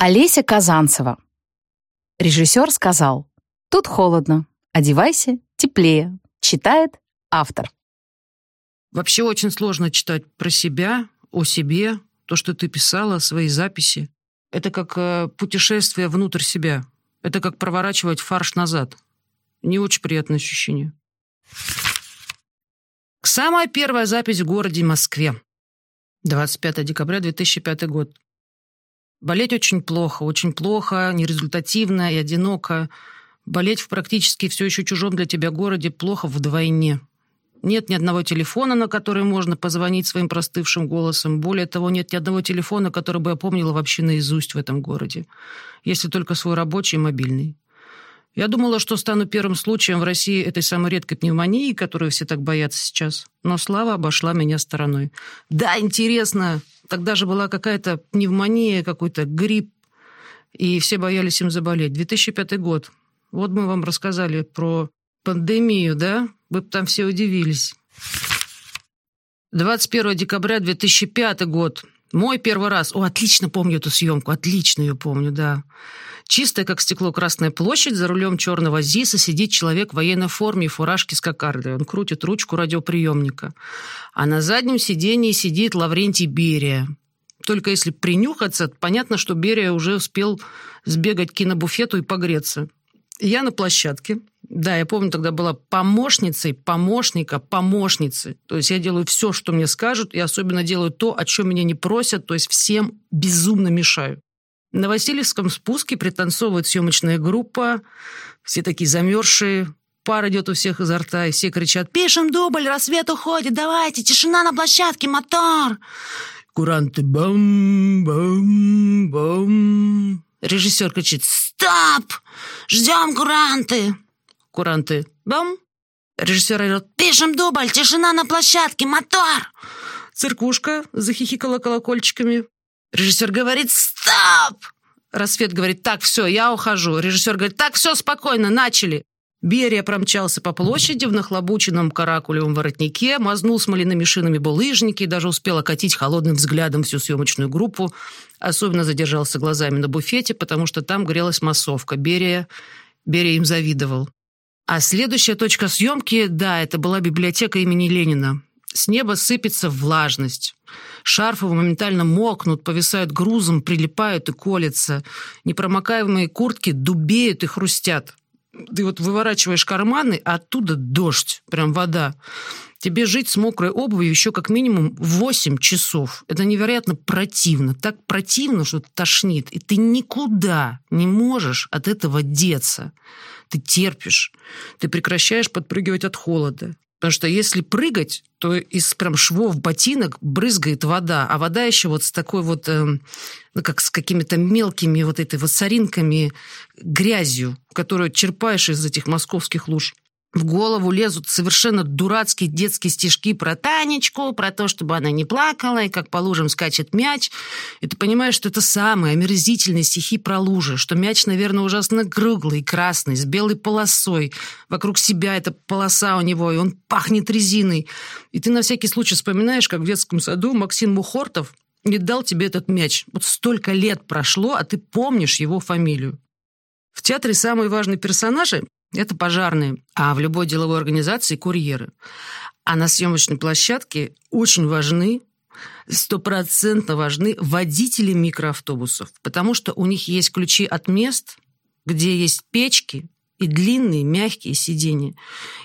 Олеся Казанцева. Режиссер сказал, тут холодно, одевайся теплее. Читает автор. Вообще очень сложно читать про себя, о себе, то, что ты писала, свои записи. Это как э, путешествие внутрь себя. Это как проворачивать фарш назад. Не очень приятное ощущение. Самая первая запись в городе Москве. 25 декабря 2005 год. Болеть очень плохо, очень плохо, нерезультативно и одиноко. Болеть в практически все еще чужом для тебя городе плохо вдвойне. Нет ни одного телефона, на который можно позвонить своим простывшим голосом. Более того, нет ни одного телефона, который бы я помнила вообще наизусть в этом городе. Если только свой рабочий мобильный. Я думала, что стану первым случаем в России этой самой редкой пневмонии, которую все так боятся сейчас. Но слава обошла меня стороной. Да, интересно, тогда же была какая-то пневмония, какой-то грипп, и все боялись им заболеть. 2005 год. Вот мы вам рассказали про пандемию, да? Вы бы там все удивились. 21 декабря 2005 год. Мой первый раз. О, отлично помню эту съемку, отлично ее помню, да. Чистая, как стекло, Красная площадь, за рулем черного ЗИСа сидит человек в военной форме и фуражке с кокардой. Он крутит ручку радиоприемника. А на заднем сидении сидит Лаврентий Берия. Только если принюхаться, понятно, что Берия уже успел сбегать к кинобуфету и погреться. Я на площадке. Да, я помню, тогда была помощницей, помощника, помощницы. То есть я делаю все, что мне скажут, и особенно делаю то, о чем меня не просят, то есть всем безумно мешаю. На Васильевском спуске пританцовывает съемочная группа, все такие замерзшие, пар идет у всех изо рта, и все кричат «Пишем дубль, рассвет уходит, давайте, тишина на площадке, мотор!» Куранты бам-бам-бам. Режиссер кричит «Стоп! Ждем куранты!» Куранты бам. Режиссер орет «Пишем дубль, тишина на площадке, мотор!» Циркушка захихикала колокольчиками. Режиссер говорит «Стоп!» Рассвет говорит «Так, все, я ухожу». Режиссер говорит «Так, все, спокойно, начали». Берия промчался по площади в нахлобученном каракулевом воротнике, мазнул смоляными шинами булыжники и даже успел окатить холодным взглядом всю съемочную группу. Особенно задержался глазами на буфете, потому что там грелась массовка. Берия, Берия им завидовал. А следующая точка съемки, да, это была библиотека имени Ленина. С неба сыпется влажность. Шарфы моментально мокнут, повисают грузом, прилипают и колятся. Непромокаемые куртки дубеют и хрустят. Ты вот выворачиваешь карманы, а оттуда дождь, прям вода. Тебе жить с мокрой обувью еще как минимум 8 часов. Это невероятно противно. Так противно, что тошнит. И ты никуда не можешь от этого деться. Ты терпишь. Ты прекращаешь подпрыгивать от холода. Потому что если прыгать, то из прям швов ботинок брызгает вода, а вода еще вот с такой вот, э, ну, как с какими-то мелкими вот этой вот соринками, грязью, которую черпаешь из этих московских луж в голову лезут совершенно дурацкие детские стишки про Танечку, про то, чтобы она не плакала, и как по лужам скачет мяч. И ты понимаешь, что это самые омерзительные стихи про лужи, что мяч, наверное, ужасно круглый, красный, с белой полосой. Вокруг себя эта полоса у него, и он пахнет резиной. И ты на всякий случай вспоминаешь, как в детском саду Максим Мухортов не дал тебе этот мяч. Вот столько лет прошло, а ты помнишь его фамилию. В театре самые важные персонажи это пожарные, а в любой деловой организации курьеры. А на съемочной площадке очень важны стопроцентно важны водители микроавтобусов, потому что у них есть ключи от мест, где есть печки и длинные мягкие сиденья.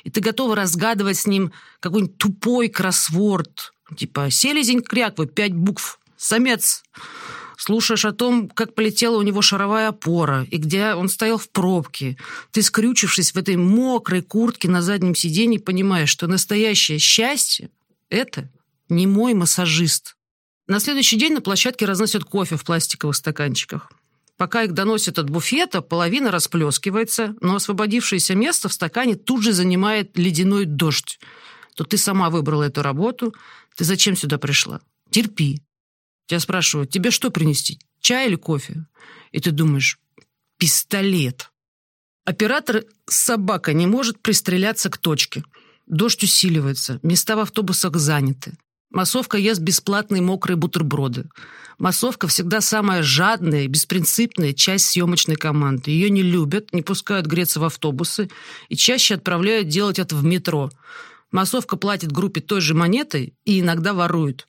И ты готова разгадывать с ним какой-нибудь тупой кроссворд, типа «Селезень кряквы, пять букв, самец» слушаешь о том, как полетела у него шаровая опора, и где он стоял в пробке. Ты, скрючившись в этой мокрой куртке на заднем сиденье, понимаешь, что настоящее счастье — это не мой массажист. На следующий день на площадке разносят кофе в пластиковых стаканчиках. Пока их доносят от буфета, половина расплескивается, но освободившееся место в стакане тут же занимает ледяной дождь. То ты сама выбрала эту работу, ты зачем сюда пришла? Терпи. Тебя спрашивают, тебе что принести, чай или кофе? И ты думаешь, пистолет. Оператор собака не может пристреляться к точке. Дождь усиливается, места в автобусах заняты. Массовка ест бесплатные мокрые бутерброды. Массовка всегда самая жадная и беспринципная часть съемочной команды. Ее не любят, не пускают греться в автобусы и чаще отправляют делать это в метро. Массовка платит группе той же монетой и иногда ворует.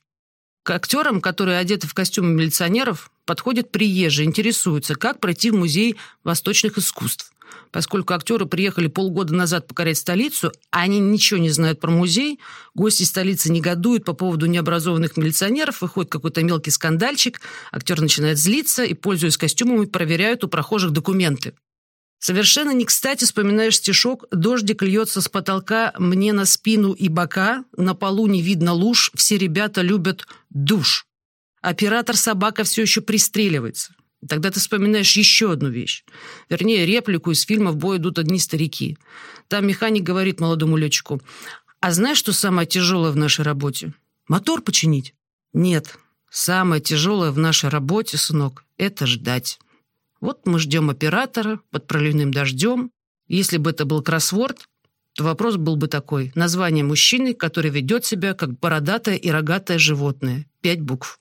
К актерам, которые одеты в костюмы милиционеров, подходят приезжие, интересуются, как пройти в музей восточных искусств. Поскольку актеры приехали полгода назад покорять столицу, а они ничего не знают про музей, гости столицы негодуют по поводу необразованных милиционеров, выходит какой-то мелкий скандальчик, актер начинает злиться и, пользуясь костюмами, проверяют у прохожих документы. Совершенно не кстати вспоминаешь стишок «Дождик льется с потолка мне на спину и бока, на полу не видно луж, все ребята любят душ». Оператор-собака все еще пристреливается. Тогда ты вспоминаешь еще одну вещь. Вернее, реплику из фильма «В бой идут одни старики». Там механик говорит молодому летчику, «А знаешь, что самое тяжелое в нашей работе? Мотор починить?» «Нет, самое тяжелое в нашей работе, сынок, это ждать. Вот мы ждем оператора под проливным дождем. Если бы это был кроссворд, то вопрос был бы такой. Название мужчины, который ведет себя как бородатое и рогатое животное. Пять букв.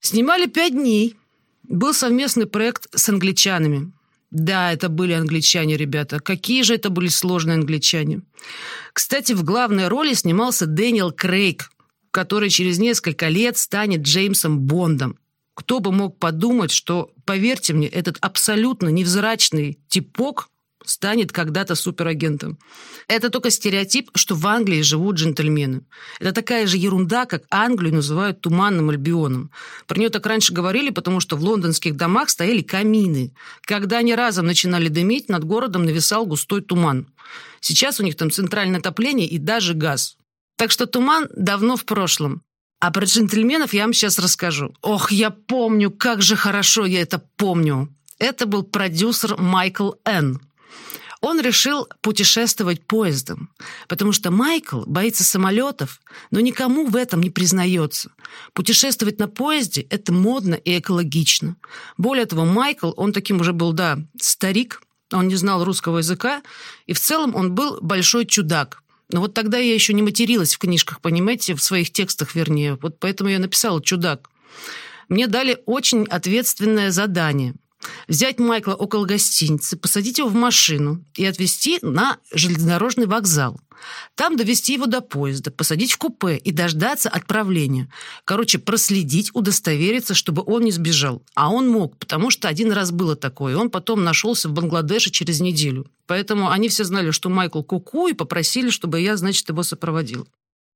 Снимали пять дней. Был совместный проект с англичанами. Да, это были англичане, ребята. Какие же это были сложные англичане. Кстати, в главной роли снимался Дэниел Крейг, который через несколько лет станет Джеймсом Бондом. Кто бы мог подумать, что, поверьте мне, этот абсолютно невзрачный типок станет когда-то суперагентом. Это только стереотип, что в Англии живут джентльмены. Это такая же ерунда, как Англию называют туманным альбионом. Про нее так раньше говорили, потому что в лондонских домах стояли камины. Когда они разом начинали дымить, над городом нависал густой туман. Сейчас у них там центральное отопление и даже газ. Так что туман давно в прошлом. А про джентльменов я вам сейчас расскажу. Ох, я помню, как же хорошо я это помню. Это был продюсер Майкл Н. Он решил путешествовать поездом, потому что Майкл боится самолетов, но никому в этом не признается. Путешествовать на поезде – это модно и экологично. Более того, Майкл, он таким уже был, да, старик, он не знал русского языка, и в целом он был большой чудак. Но вот тогда я еще не материлась в книжках, понимаете, в своих текстах, вернее. Вот поэтому я написала «чудак». Мне дали очень ответственное задание – взять Майкла около гостиницы, посадить его в машину и отвезти на железнодорожный вокзал. Там довести его до поезда, посадить в купе и дождаться отправления. Короче, проследить, удостовериться, чтобы он не сбежал. А он мог, потому что один раз было такое. Он потом нашелся в Бангладеше через неделю. Поэтому они все знали, что Майкл куку, -ку, и попросили, чтобы я, значит, его сопроводил.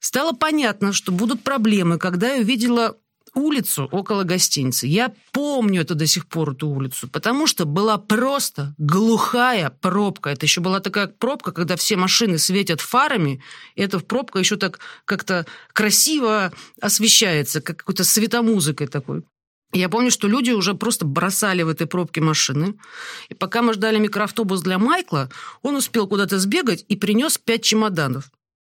Стало понятно, что будут проблемы, когда я увидела улицу около гостиницы. Я помню это до сих пор, эту улицу, потому что была просто глухая пробка. Это еще была такая пробка, когда все машины светят фарами, и эта пробка еще так как-то красиво освещается, как какой-то светомузыкой такой. Я помню, что люди уже просто бросали в этой пробке машины. И пока мы ждали микроавтобус для Майкла, он успел куда-то сбегать и принес пять чемоданов.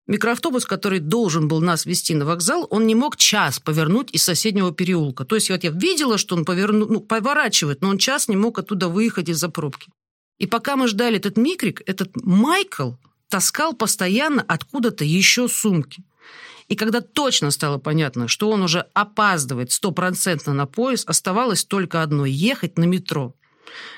Микроавтобус, который должен был нас вести на вокзал, он не мог час повернуть из соседнего переулка. То есть вот я видела, что он поверну, ну, поворачивает, но он час не мог оттуда выехать из-за пробки. И пока мы ждали этот микрик, этот Майкл таскал постоянно откуда-то еще сумки. И когда точно стало понятно, что он уже опаздывает стопроцентно на поезд, оставалось только одно – ехать на метро.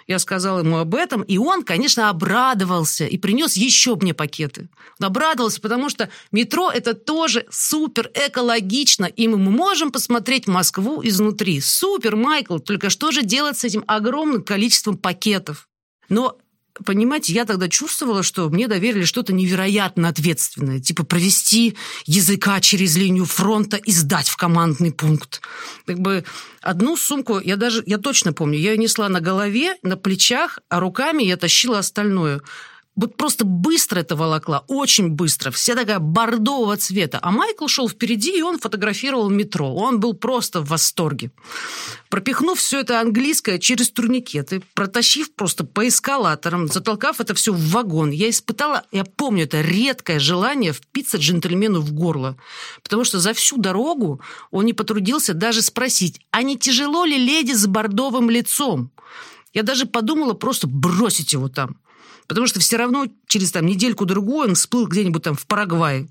Я сказала ему об этом, и он, конечно, обрадовался и принес еще мне пакеты. Обрадовался, потому что метро – это тоже супер экологично, и мы можем посмотреть Москву изнутри. Супер, Майкл, только что же делать с этим огромным количеством пакетов? Но понимаете, я тогда чувствовала, что мне доверили что-то невероятно ответственное, типа провести языка через линию фронта и сдать в командный пункт. Как бы одну сумку, я даже, я точно помню, я ее несла на голове, на плечах, а руками я тащила остальное вот просто быстро это волокла, очень быстро, вся такая бордового цвета. А Майкл шел впереди, и он фотографировал метро. Он был просто в восторге. Пропихнув все это английское через турникеты, протащив просто по эскалаторам, затолкав это все в вагон, я испытала, я помню, это редкое желание впиться джентльмену в горло. Потому что за всю дорогу он не потрудился даже спросить, а не тяжело ли леди с бордовым лицом? Я даже подумала просто бросить его там. Потому что все равно через там недельку-другую он всплыл где-нибудь там в Парагвае.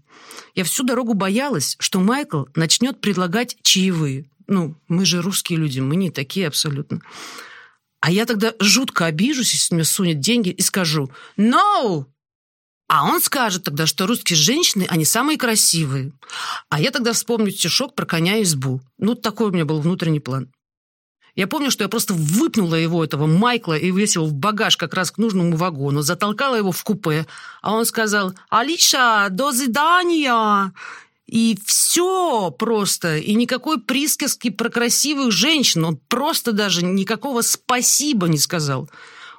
Я всю дорогу боялась, что Майкл начнет предлагать чаевые. Ну, мы же русские люди, мы не такие абсолютно. А я тогда жутко обижусь, если мне сунет деньги и скажу «No!» А он скажет тогда, что русские женщины, они самые красивые. А я тогда вспомню стишок про коня и избу. Ну, такой у меня был внутренний план. Я помню, что я просто выпнула его, этого Майкла, и весил в багаж как раз к нужному вагону, затолкала его в купе. А он сказал «Алиша, до свидания!» И все просто. И никакой присказки про красивых женщин. Он просто даже никакого спасибо не сказал.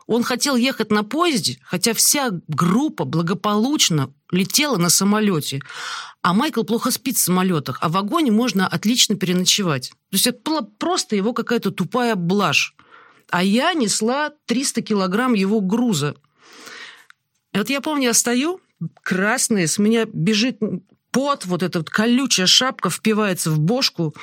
Он хотел ехать на поезде, хотя вся группа благополучно летела на самолете. А Майкл плохо спит в самолетах, а в вагоне можно отлично переночевать. То есть это была просто его какая-то тупая блажь. А я несла 300 килограмм его груза. И вот я помню, я стою, красная, с меня бежит пот, вот эта вот колючая шапка впивается в бошку.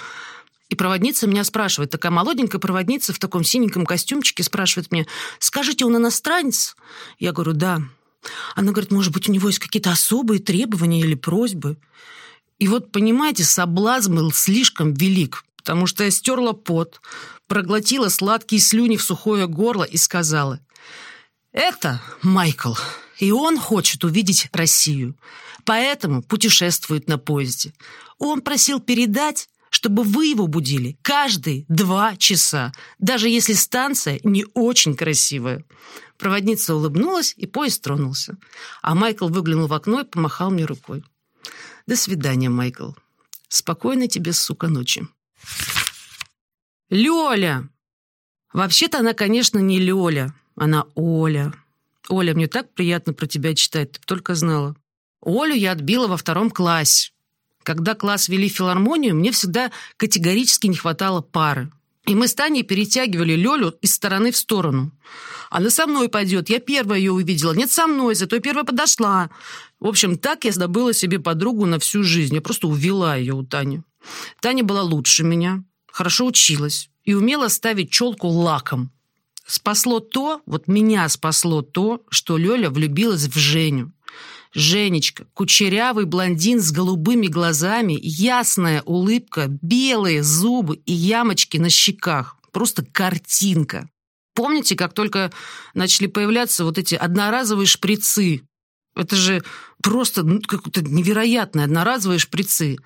И проводница меня спрашивает, такая молоденькая проводница в таком синеньком костюмчике спрашивает меня, скажите, он иностранец? Я говорю, да. Она говорит, может быть, у него есть какие-то особые требования или просьбы? И вот, понимаете, соблазн был слишком велик, потому что я стерла пот, проглотила сладкие слюни в сухое горло и сказала, это Майкл, и он хочет увидеть Россию, поэтому путешествует на поезде. Он просил передать, чтобы вы его будили каждые два часа, даже если станция не очень красивая. Проводница улыбнулась, и поезд тронулся. А Майкл выглянул в окно и помахал мне рукой. «До свидания, Майкл. Спокойной тебе, сука, ночи». «Лёля!» Вообще-то она, конечно, не Лёля, она Оля. Оля, мне так приятно про тебя читать, ты только знала. Олю я отбила во втором классе. Когда класс вели филармонию, мне всегда категорически не хватало пары. И мы с Таней перетягивали Лёлю из стороны в сторону. Она со мной пойдет, я первая ее увидела. Нет, со мной, зато первая подошла. В общем, так я добыла себе подругу на всю жизнь. Я просто увела ее у Тани. Таня была лучше меня, хорошо училась и умела ставить челку лаком. Спасло то, вот меня спасло то, что Лёля влюбилась в Женю. Женечка, кучерявый блондин с голубыми глазами, ясная улыбка, белые зубы и ямочки на щеках. Просто картинка. Помните, как только начали появляться вот эти одноразовые шприцы? Это же просто ну, как-то невероятные одноразовые шприцы.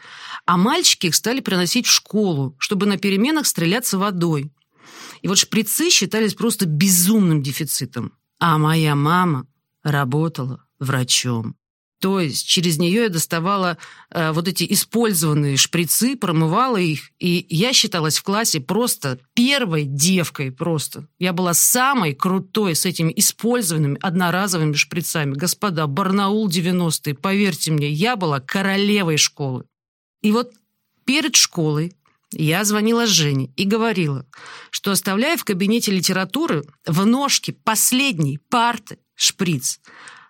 А мальчики их стали приносить в школу, чтобы на переменах стреляться водой. И вот шприцы считались просто безумным дефицитом. А моя мама работала врачом. То есть через нее я доставала э, вот эти использованные шприцы, промывала их, и я считалась в классе просто первой девкой просто. Я была самой крутой с этими использованными одноразовыми шприцами. Господа, Барнаул 90-е, поверьте мне, я была королевой школы. И вот перед школой я звонила Жене и говорила, что оставляю в кабинете литературы в ножке последней парты шприц,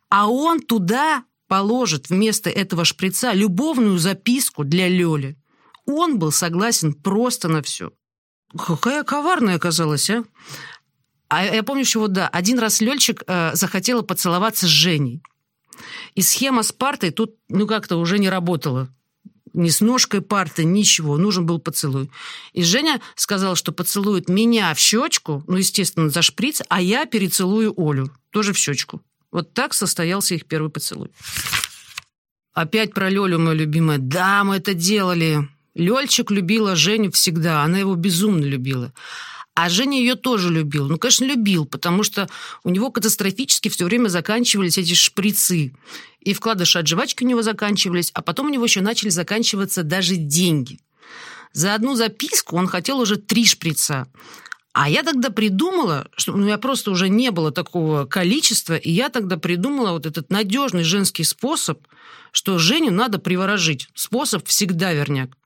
а он туда положит вместо этого шприца любовную записку для Лёли. Он был согласен просто на все. Какая коварная оказалась, а? А я помню вот, да, один раз Лёльчик э, захотела поцеловаться с Женей. И схема с партой тут, ну, как-то уже не работала. Ни с ножкой парты, ничего. Нужен был поцелуй. И Женя сказал, что поцелует меня в щечку, ну, естественно, за шприц, а я перецелую Олю, тоже в щечку. Вот так состоялся их первый поцелуй. Опять про Лёлю, моя любимая. Да, мы это делали. Лёльчик любила Женю всегда, она его безумно любила. А Женя ее тоже любил. Ну, конечно, любил, потому что у него катастрофически все время заканчивались эти шприцы. И вкладыши от жвачки у него заканчивались, а потом у него еще начали заканчиваться даже деньги. За одну записку он хотел уже три шприца. А я тогда придумала, что ну, меня просто уже не было такого количества, и я тогда придумала вот этот надежный женский способ, что Женю надо приворожить. Способ всегда верняк.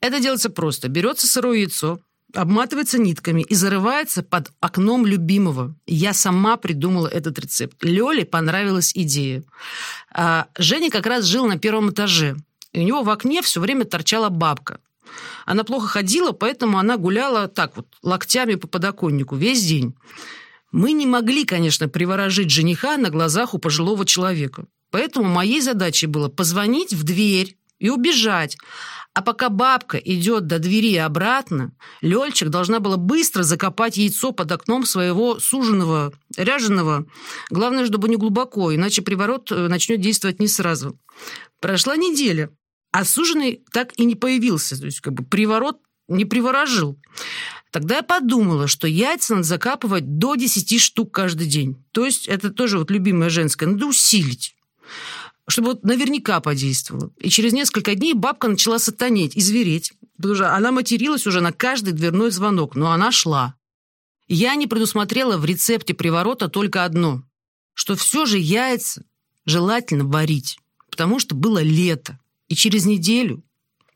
Это делается просто. Берется сырое яйцо, обматывается нитками и зарывается под окном любимого. Я сама придумала этот рецепт. Лёле понравилась идея. А Женя как раз жил на первом этаже. И у него в окне все время торчала бабка. Она плохо ходила, поэтому она гуляла так вот, локтями по подоконнику весь день. Мы не могли, конечно, приворожить жениха на глазах у пожилого человека. Поэтому моей задачей было позвонить в дверь и убежать. А пока бабка идет до двери и обратно, Лёльчик должна была быстро закопать яйцо под окном своего суженого, ряженого. Главное, чтобы не глубоко, иначе приворот э, начнет действовать не сразу. Прошла неделя, а суженый так и не появился. То есть как бы приворот не приворожил. Тогда я подумала, что яйца надо закапывать до 10 штук каждый день. То есть это тоже вот любимое женское. Надо усилить чтобы вот наверняка подействовало. И через несколько дней бабка начала сатанеть и звереть, потому что она материлась уже на каждый дверной звонок, но она шла. Я не предусмотрела в рецепте приворота только одно, что все же яйца желательно варить, потому что было лето, и через неделю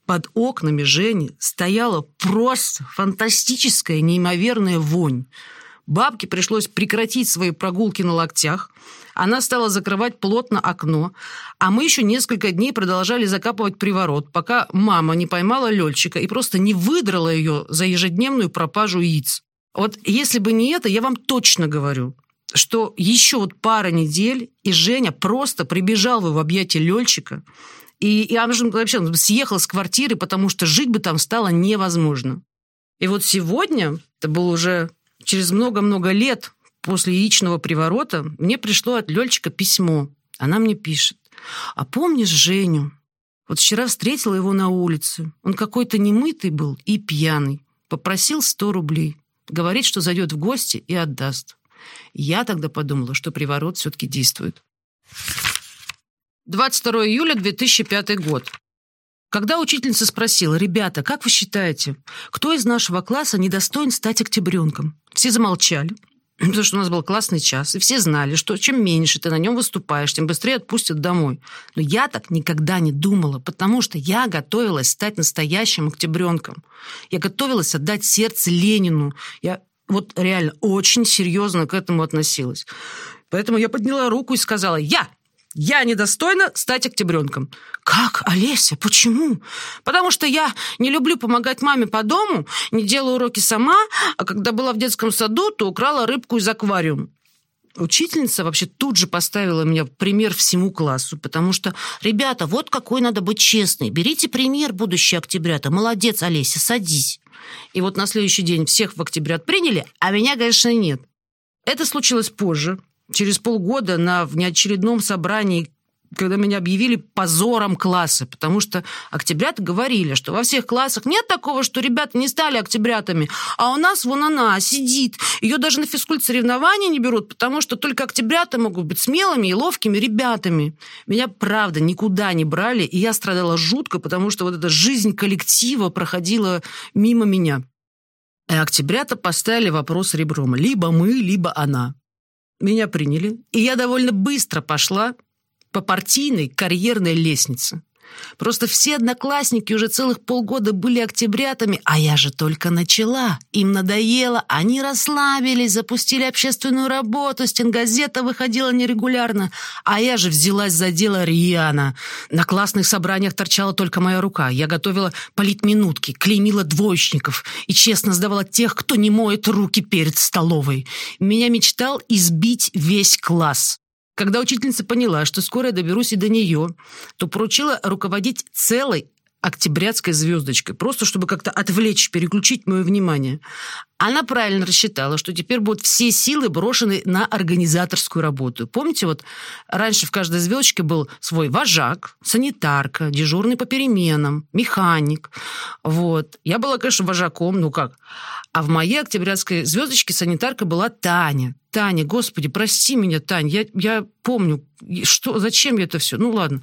под окнами Жени стояла просто фантастическая неимоверная вонь. Бабке пришлось прекратить свои прогулки на локтях. Она стала закрывать плотно окно, а мы еще несколько дней продолжали закапывать приворот, пока мама не поймала лёльчика и просто не выдрала ее за ежедневную пропажу яиц. Вот если бы не это, я вам точно говорю, что еще вот пара недель, и Женя просто прибежал в объятия Лёльчика, и я вообще съехал с квартиры, потому что жить бы там стало невозможно. И вот сегодня, это был уже через много-много лет после яичного приворота мне пришло от Лёльчика письмо. Она мне пишет. «А помнишь Женю? Вот вчера встретила его на улице. Он какой-то немытый был и пьяный. Попросил сто рублей. Говорит, что зайдет в гости и отдаст. Я тогда подумала, что приворот все-таки действует. 22 июля 2005 год. Когда учительница спросила, «Ребята, как вы считаете, кто из нашего класса недостоин стать октябренком?» Все замолчали, потому что у нас был классный час, и все знали, что чем меньше ты на нем выступаешь, тем быстрее отпустят домой. Но я так никогда не думала, потому что я готовилась стать настоящим октябренком. Я готовилась отдать сердце Ленину. Я вот реально очень серьезно к этому относилась. Поэтому я подняла руку и сказала «Я!» Я недостойна стать октябренком. Как, Олеся, почему? Потому что я не люблю помогать маме по дому, не делаю уроки сама, а когда была в детском саду, то украла рыбку из аквариума. Учительница вообще тут же поставила меня пример всему классу, потому что, ребята, вот какой надо быть честной. Берите пример, будущий октябрята. Молодец, Олеся, садись. И вот на следующий день всех в октябрят приняли, а меня, конечно, нет. Это случилось позже, через полгода на внеочередном собрании когда меня объявили позором класса, потому что октябрята говорили, что во всех классах нет такого, что ребята не стали октябрятами, а у нас вон она сидит. Ее даже на физкульт соревнования не берут, потому что только октябрята могут быть смелыми и ловкими ребятами. Меня, правда, никуда не брали, и я страдала жутко, потому что вот эта жизнь коллектива проходила мимо меня. И октябрята поставили вопрос ребром. Либо мы, либо она. Меня приняли, и я довольно быстро пошла по партийной карьерной лестнице. Просто все одноклассники уже целых полгода были октябрятами, а я же только начала. Им надоело, они расслабились, запустили общественную работу, стенгазета выходила нерегулярно, а я же взялась за дело Риана. На классных собраниях торчала только моя рука. Я готовила политминутки, клеймила двоечников и честно сдавала тех, кто не моет руки перед столовой. Меня мечтал избить весь класс. Когда учительница поняла, что скоро я доберусь и до нее, то поручила руководить целой октябрятской звездочкой, просто чтобы как-то отвлечь, переключить мое внимание. Она правильно рассчитала, что теперь будут все силы брошены на организаторскую работу. Помните, вот раньше в каждой звездочке был свой вожак, санитарка, дежурный по переменам, механик. Вот. Я была, конечно, вожаком, ну как. А в моей октябрятской звездочке санитарка была Таня. Таня, господи, прости меня, Таня, я, я помню, что, зачем я это все? Ну ладно.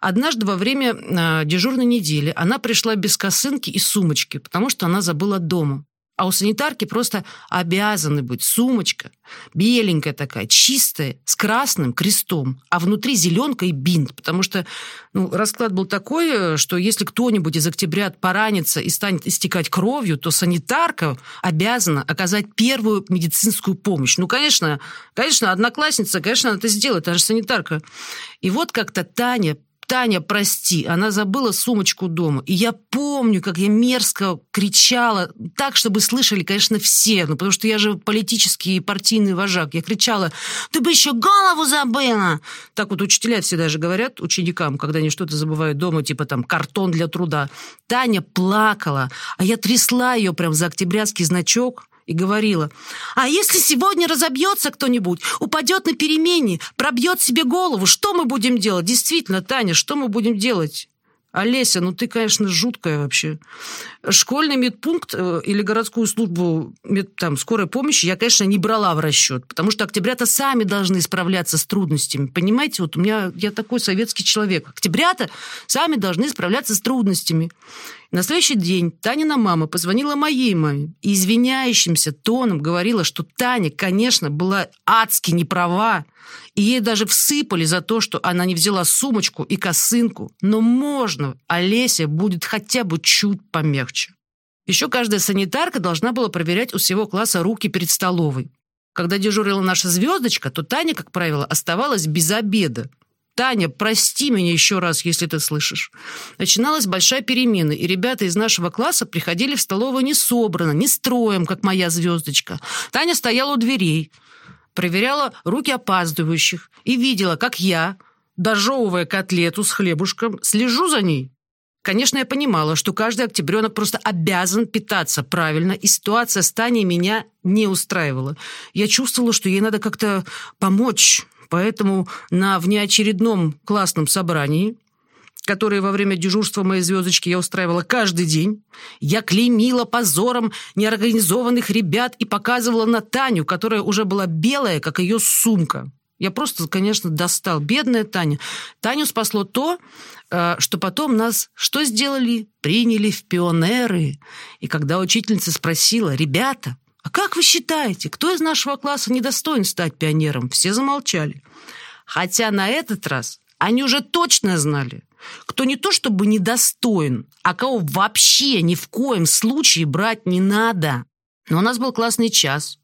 Однажды во время э, дежурной недели она пришла без косынки и сумочки, потому что она забыла дома. А у санитарки просто обязаны быть сумочка, беленькая такая, чистая, с красным крестом, а внутри зеленка и бинт, потому что ну, расклад был такой, что если кто-нибудь из октябрят поранится и станет истекать кровью, то санитарка обязана оказать первую медицинскую помощь. Ну, конечно, конечно, одноклассница, конечно, она это сделает, она же санитарка. И вот как-то Таня Таня, прости, она забыла сумочку дома. И я помню, как я мерзко кричала, так, чтобы слышали, конечно, все, ну, потому что я же политический и партийный вожак. Я кричала, ты бы еще голову забыла! Так вот учителя все даже говорят ученикам, когда они что-то забывают дома, типа там картон для труда. Таня плакала, а я трясла ее прям за октябрятский значок, и говорила, «А если сегодня разобьется кто-нибудь, упадет на перемене, пробьет себе голову, что мы будем делать? Действительно, Таня, что мы будем делать?» Олеся, ну ты, конечно, жуткая вообще. Школьный медпункт э, или городскую службу мед, там, скорой помощи я, конечно, не брала в расчет, потому что октябрята сами должны справляться с трудностями. Понимаете, вот у меня, я такой советский человек. Октябрята сами должны справляться с трудностями. На следующий день Танина мама позвонила моей маме и извиняющимся тоном говорила, что Таня, конечно, была адски неправа, и ей даже всыпали за то, что она не взяла сумочку и косынку. Но можно, Олеся будет хотя бы чуть помягче. Еще каждая санитарка должна была проверять у всего класса руки перед столовой. Когда дежурила наша звездочка, то Таня, как правило, оставалась без обеда. Таня, прости меня еще раз, если ты слышишь. Начиналась большая перемена, и ребята из нашего класса приходили в столовую не собрано, не строем, как моя звездочка. Таня стояла у дверей, проверяла руки опаздывающих и видела, как я, дожевывая котлету с хлебушком, слежу за ней. Конечно, я понимала, что каждый октябренок просто обязан питаться правильно, и ситуация с Таней меня не устраивала. Я чувствовала, что ей надо как-то помочь, Поэтому на внеочередном классном собрании, которое во время дежурства моей звездочки я устраивала каждый день, я клеймила позором неорганизованных ребят и показывала на Таню, которая уже была белая, как ее сумка. Я просто, конечно, достал. Бедная Таня. Таню спасло то, э, что потом нас что сделали? Приняли в пионеры. И когда учительница спросила, ребята, «А как вы считаете, кто из нашего класса недостоин стать пионером?» Все замолчали. Хотя на этот раз они уже точно знали, кто не то чтобы недостоин, а кого вообще ни в коем случае брать не надо. Но у нас был классный час,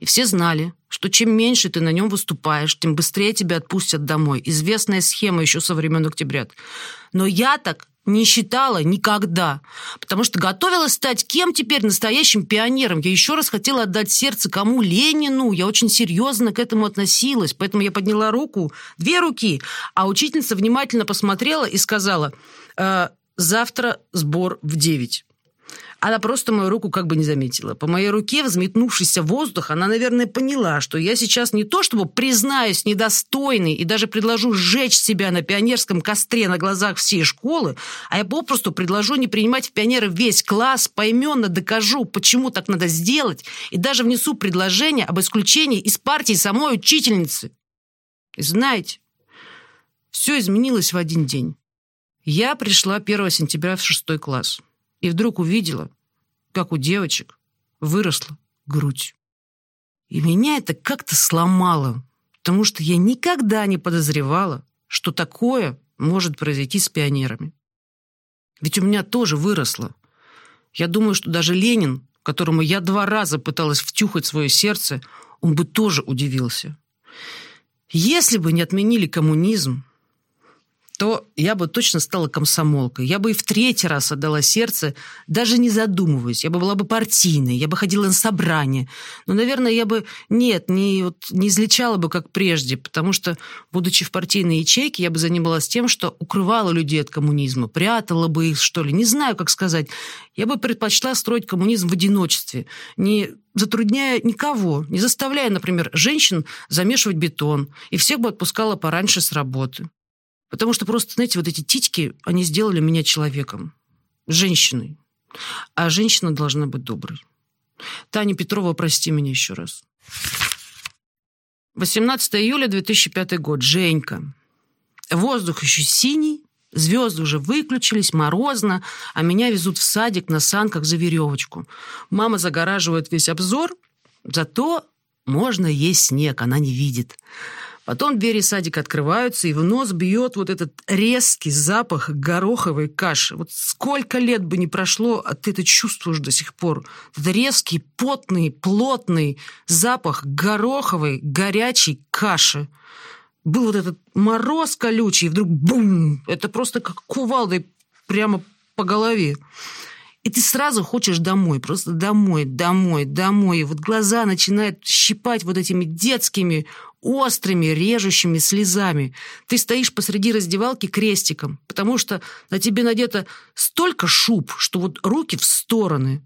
и все знали, что чем меньше ты на нем выступаешь, тем быстрее тебя отпустят домой. Известная схема еще со времен октябрят. Но я так не считала никогда, потому что готовилась стать кем теперь настоящим пионером. Я еще раз хотела отдать сердце кому? Ленину. Я очень серьезно к этому относилась, поэтому я подняла руку, две руки, а учительница внимательно посмотрела и сказала, э, завтра сбор в девять. Она просто мою руку как бы не заметила. По моей руке, взметнувшийся воздух, она, наверное, поняла, что я сейчас не то чтобы признаюсь недостойной и даже предложу сжечь себя на пионерском костре на глазах всей школы, а я попросту предложу не принимать в пионеры весь класс, поименно докажу, почему так надо сделать, и даже внесу предложение об исключении из партии самой учительницы. И знаете, все изменилось в один день. Я пришла 1 сентября в шестой класс и вдруг увидела, как у девочек выросла грудь. И меня это как-то сломало, потому что я никогда не подозревала, что такое может произойти с пионерами. Ведь у меня тоже выросло. Я думаю, что даже Ленин, которому я два раза пыталась втюхать свое сердце, он бы тоже удивился. Если бы не отменили коммунизм, то я бы точно стала комсомолкой. Я бы и в третий раз отдала сердце, даже не задумываясь. Я бы была бы партийной, я бы ходила на собрания. Но, наверное, я бы, нет, не, вот, не излечала бы, как прежде, потому что, будучи в партийной ячейке, я бы занималась тем, что укрывала людей от коммунизма, прятала бы их, что ли. Не знаю, как сказать. Я бы предпочла строить коммунизм в одиночестве, не затрудняя никого, не заставляя, например, женщин замешивать бетон, и всех бы отпускала пораньше с работы. Потому что просто, знаете, вот эти титьки, они сделали меня человеком, женщиной. А женщина должна быть доброй. Таня Петрова, прости меня еще раз. 18 июля 2005 год. Женька. Воздух еще синий, звезды уже выключились, морозно, а меня везут в садик на санках за веревочку. Мама загораживает весь обзор, зато можно есть снег, она не видит. Потом двери садика открываются, и в нос бьет вот этот резкий запах гороховой каши. Вот сколько лет бы не прошло, а ты это чувствуешь до сих пор. Этот резкий, потный, плотный запах гороховой горячей каши. был вот этот мороз колючий, и вдруг бум! Это просто как кувалдой прямо по голове. И ты сразу хочешь домой, просто домой, домой, домой. И вот глаза начинают щипать вот этими детскими, острыми, режущими слезами. Ты стоишь посреди раздевалки крестиком, потому что на тебе надето столько шуб, что вот руки в стороны.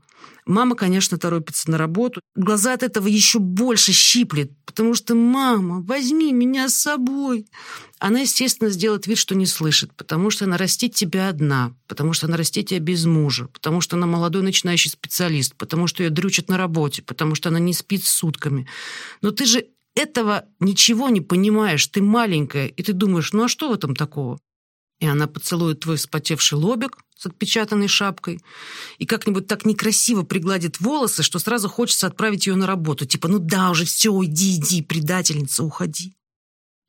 Мама, конечно, торопится на работу. Глаза от этого еще больше щиплет, потому что «мама, возьми меня с собой». Она, естественно, сделает вид, что не слышит, потому что она растит тебя одна, потому что она растит тебя без мужа, потому что она молодой начинающий специалист, потому что ее дрючат на работе, потому что она не спит сутками. Но ты же этого ничего не понимаешь, ты маленькая, и ты думаешь, ну а что в этом такого? И она поцелует твой вспотевший лобик с отпечатанной шапкой и как-нибудь так некрасиво пригладит волосы, что сразу хочется отправить ее на работу. Типа, ну да, уже все, иди, иди, предательница, уходи.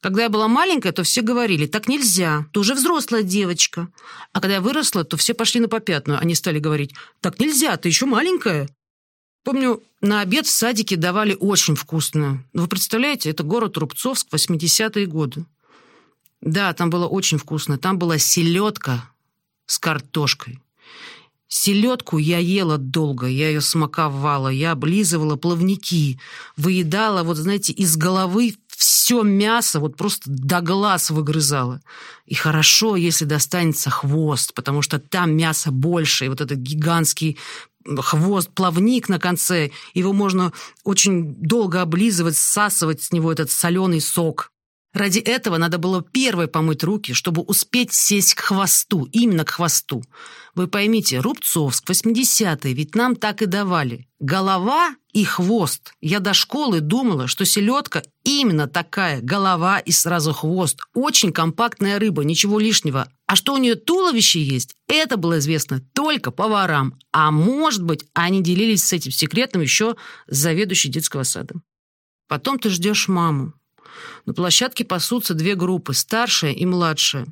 Когда я была маленькая, то все говорили, так нельзя, ты уже взрослая девочка. А когда я выросла, то все пошли на попятную. Они стали говорить, так нельзя, ты еще маленькая. Помню, на обед в садике давали очень вкусное. Вы представляете, это город Рубцовск, 80-е годы. Да, там было очень вкусно. Там была селедка с картошкой. Селедку я ела долго, я ее смаковала, я облизывала плавники, выедала, вот знаете, из головы все мясо вот просто до глаз выгрызала. И хорошо, если достанется хвост, потому что там мясо больше, и вот этот гигантский хвост, плавник на конце, его можно очень долго облизывать, всасывать с него этот соленый сок. Ради этого надо было первой помыть руки, чтобы успеть сесть к хвосту, именно к хвосту. Вы поймите, Рубцовск, 80-е, ведь нам так и давали. Голова и хвост. Я до школы думала, что селедка именно такая. Голова и сразу хвост. Очень компактная рыба, ничего лишнего. А что у нее туловище есть, это было известно только поварам. А может быть, они делились с этим секретом еще с заведующей детского сада. Потом ты ждешь маму. На площадке пасутся две группы, старшая и младшая.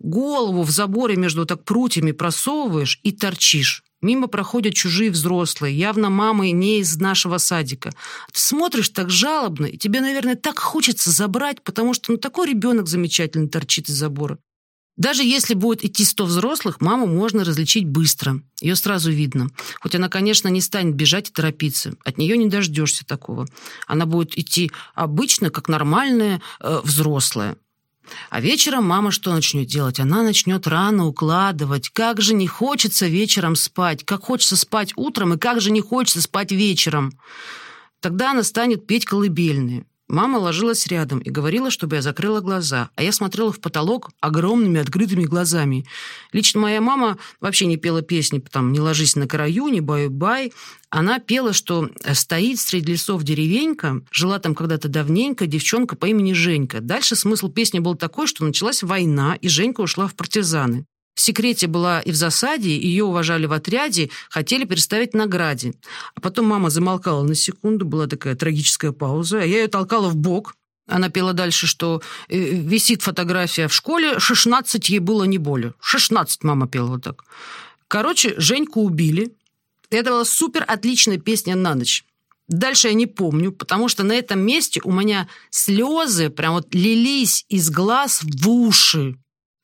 Голову в заборе между так прутьями просовываешь и торчишь. Мимо проходят чужие взрослые, явно мамы не из нашего садика. Ты смотришь так жалобно, и тебе, наверное, так хочется забрать, потому что ну такой ребенок замечательный торчит из забора. Даже если будет идти сто взрослых, маму можно различить быстро. Ее сразу видно. Хоть она, конечно, не станет бежать и торопиться. От нее не дождешься такого. Она будет идти обычно, как нормальная э, взрослая. А вечером мама что начнет делать? Она начнет рано укладывать. Как же не хочется вечером спать. Как хочется спать утром, и как же не хочется спать вечером. Тогда она станет петь колыбельные. Мама ложилась рядом и говорила, чтобы я закрыла глаза, а я смотрела в потолок огромными открытыми глазами. Лично моя мама вообще не пела песни, там «Не ложись на краю», «Не бай-бай». Она пела, что стоит среди лесов деревенька, жила там когда-то давненько девчонка по имени Женька. Дальше смысл песни был такой, что началась война, и Женька ушла в партизаны. В секрете была и в засаде, ее уважали в отряде, хотели представить к награде. А потом мама замолкала на секунду, была такая трагическая пауза, а я ее толкала в бок. Она пела дальше, что э, висит фотография в школе, 16 ей было не более. 16 мама пела вот так. Короче, Женьку убили. Это была супер отличная песня на ночь. Дальше я не помню, потому что на этом месте у меня слезы прям вот лились из глаз в уши.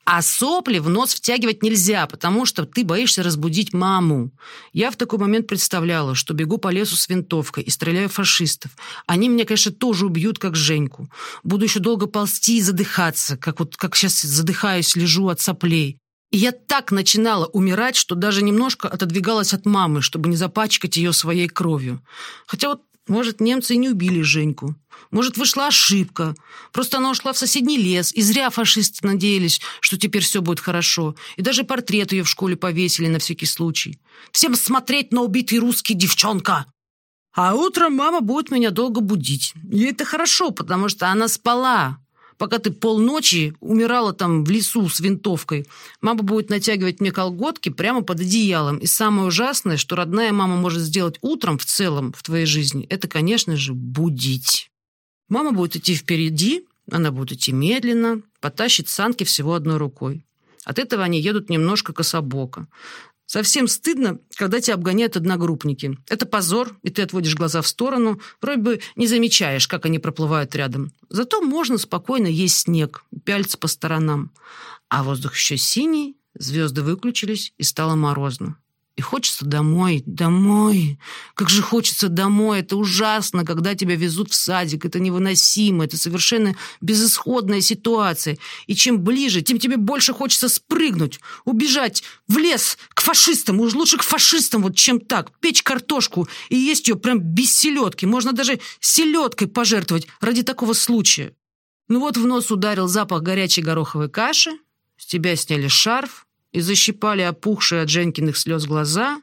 А сопли в нос втягивать нельзя, потому что ты боишься разбудить маму. Я в такой момент представляла, что бегу по лесу с винтовкой и стреляю фашистов. Они меня, конечно, тоже убьют, как Женьку. Буду еще долго ползти и задыхаться, как вот как сейчас задыхаюсь, лежу от соплей. И я так начинала умирать, что даже немножко отодвигалась от мамы, чтобы не запачкать ее своей кровью. Хотя вот может, немцы не убили Женьку. Может, вышла ошибка. Просто она ушла в соседний лес, и зря фашисты надеялись, что теперь все будет хорошо. И даже портрет ее в школе повесили на всякий случай. Всем смотреть на убитый русский девчонка. А утром мама будет меня долго будить. И это хорошо, потому что она спала пока ты полночи умирала там в лесу с винтовкой. Мама будет натягивать мне колготки прямо под одеялом. И самое ужасное, что родная мама может сделать утром в целом в твоей жизни, это, конечно же, будить. Мама будет идти впереди, она будет идти медленно, потащит санки всего одной рукой. От этого они едут немножко кособоко. Совсем стыдно, когда тебя обгоняют одногруппники. Это позор, и ты отводишь глаза в сторону, вроде бы не замечаешь, как они проплывают рядом. Зато можно спокойно есть снег, пялиться по сторонам. А воздух еще синий, звезды выключились, и стало морозно. И хочется домой, домой. Как же хочется домой. Это ужасно, когда тебя везут в садик. Это невыносимо. Это совершенно безысходная ситуация. И чем ближе, тем тебе больше хочется спрыгнуть, убежать в лес к фашистам. Уж лучше к фашистам, вот чем так. Печь картошку и есть ее прям без селедки. Можно даже селедкой пожертвовать ради такого случая. Ну вот в нос ударил запах горячей гороховой каши. С тебя сняли шарф, и защипали опухшие от Женькиных слез глаза,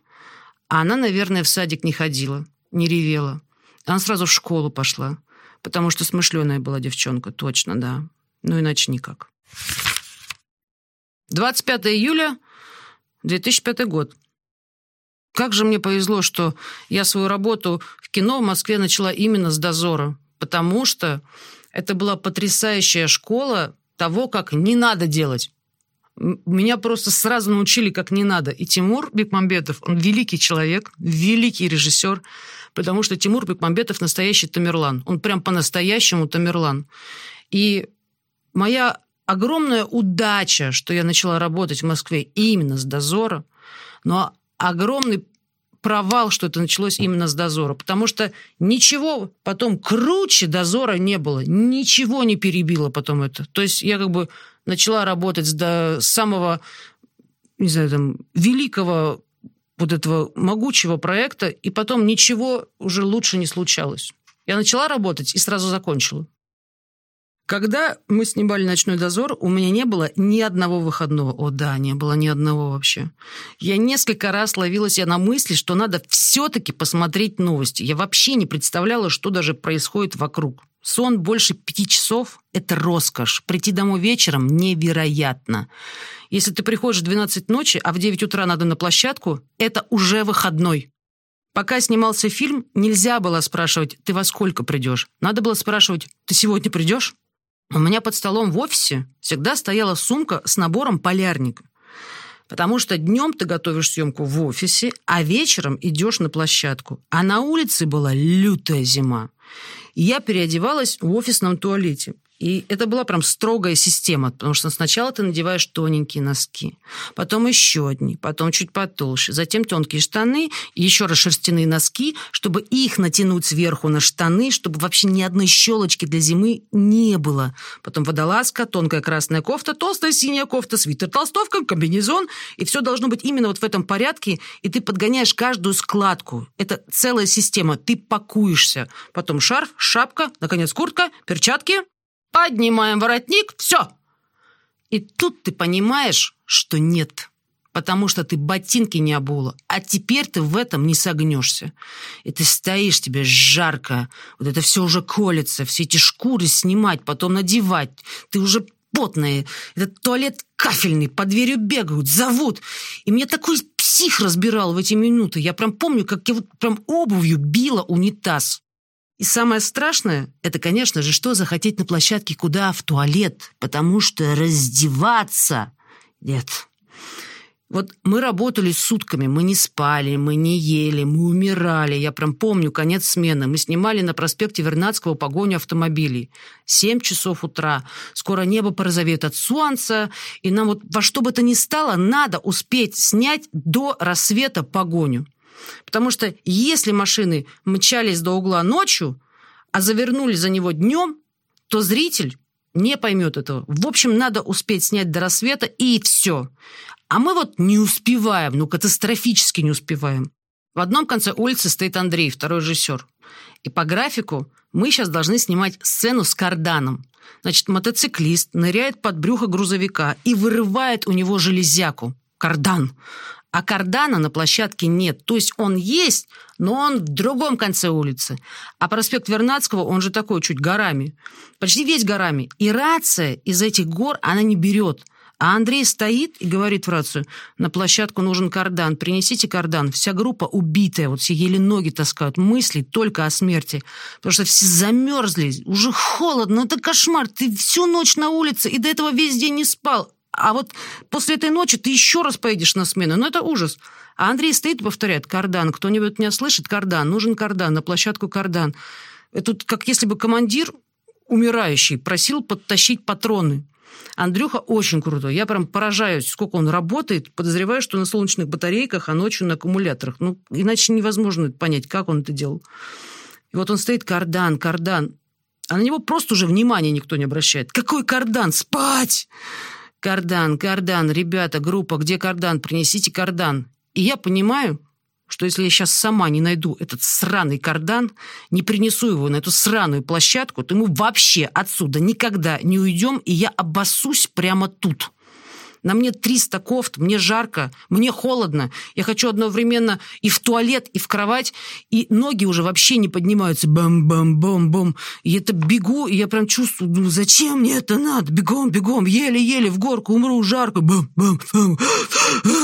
а она, наверное, в садик не ходила, не ревела. Она сразу в школу пошла, потому что смышленая была девчонка, точно, да. Ну, иначе никак. 25 июля 2005 год. Как же мне повезло, что я свою работу в кино в Москве начала именно с «Дозора», потому что это была потрясающая школа того, как не надо делать. Меня просто сразу научили, как не надо. И Тимур Бекмамбетов, он великий человек, великий режиссер, потому что Тимур Бекмамбетов настоящий Тамерлан. Он прям по-настоящему Тамерлан. И моя огромная удача, что я начала работать в Москве именно с «Дозора», но огромный провал, что это началось именно с «Дозора», потому что ничего потом круче «Дозора» не было, ничего не перебило потом это. То есть я как бы начала работать до самого, не знаю, там, великого вот этого могучего проекта, и потом ничего уже лучше не случалось. Я начала работать и сразу закончила. Когда мы снимали «Ночной дозор», у меня не было ни одного выходного. О да, не было ни одного вообще. Я несколько раз ловила себя на мысли, что надо все-таки посмотреть новости. Я вообще не представляла, что даже происходит вокруг. Сон больше пяти часов – это роскошь. Прийти домой вечером невероятно. Если ты приходишь в 12 ночи, а в 9 утра надо на площадку, это уже выходной. Пока снимался фильм, нельзя было спрашивать, ты во сколько придешь. Надо было спрашивать, ты сегодня придешь? У меня под столом в офисе всегда стояла сумка с набором полярника. Потому что днем ты готовишь съемку в офисе, а вечером идешь на площадку. А на улице была лютая зима. И я переодевалась в офисном туалете. И это была прям строгая система, потому что сначала ты надеваешь тоненькие носки, потом еще одни, потом чуть потолще, затем тонкие штаны, и еще раз шерстяные носки, чтобы их натянуть сверху на штаны, чтобы вообще ни одной щелочки для зимы не было. Потом водолазка, тонкая красная кофта, толстая синяя кофта, свитер, толстовка, комбинезон, и все должно быть именно вот в этом порядке, и ты подгоняешь каждую складку. Это целая система, ты пакуешься. Потом шарф, шапка, наконец куртка, перчатки, Поднимаем воротник, все. И тут ты понимаешь, что нет, потому что ты ботинки не обула, а теперь ты в этом не согнешься. И ты стоишь, тебе жарко, вот это все уже колется, все эти шкуры снимать, потом надевать. Ты уже потная, этот туалет кафельный, по дверью бегают, зовут. И меня такой псих разбирал в эти минуты. Я прям помню, как я вот прям обувью била унитаз. И самое страшное, это, конечно же, что захотеть на площадке куда? В туалет, потому что раздеваться... Нет. Вот мы работали сутками, мы не спали, мы не ели, мы умирали. Я прям помню конец смены. Мы снимали на проспекте Вернадского погоню автомобилей. Семь часов утра. Скоро небо порозовеет от солнца. И нам вот во что бы то ни стало, надо успеть снять до рассвета погоню. Потому что если машины мчались до угла ночью, а завернули за него днем, то зритель не поймет этого. В общем, надо успеть снять до рассвета, и все. А мы вот не успеваем, ну, катастрофически не успеваем. В одном конце улицы стоит Андрей, второй режиссер. И по графику мы сейчас должны снимать сцену с карданом. Значит, мотоциклист ныряет под брюхо грузовика и вырывает у него железяку. Кардан а кардана на площадке нет. То есть он есть, но он в другом конце улицы. А проспект Вернадского, он же такой чуть горами. Почти весь горами. И рация из этих гор она не берет. А Андрей стоит и говорит в рацию, на площадку нужен кардан, принесите кардан. Вся группа убитая, вот все еле ноги таскают, мысли только о смерти. Потому что все замерзли, уже холодно, это кошмар. Ты всю ночь на улице и до этого весь день не спал. А вот после этой ночи ты еще раз поедешь на смену. Ну, это ужас. А Андрей стоит и повторяет, кардан. Кто-нибудь меня слышит? Кардан. Нужен кардан. На площадку кардан. Это как если бы командир умирающий просил подтащить патроны. Андрюха очень крутой. Я прям поражаюсь, сколько он работает. Подозреваю, что на солнечных батарейках, а ночью на аккумуляторах. Ну, иначе невозможно понять, как он это делал. И вот он стоит, кардан, кардан. А на него просто уже внимания никто не обращает. Какой кардан? Спать! Кардан, кардан, ребята, группа, где кардан? Принесите кардан. И я понимаю, что если я сейчас сама не найду этот сраный кардан, не принесу его на эту сраную площадку, то мы вообще отсюда никогда не уйдем, и я обоссусь прямо тут. На мне 300 кофт, мне жарко, мне холодно. Я хочу одновременно и в туалет, и в кровать, и ноги уже вообще не поднимаются. Бам-бам-бам-бам. И это бегу, и я прям чувствую, ну зачем мне это надо? Бегом, бегом, еле-еле в горку, умру, жарко. Бам-бам-бам.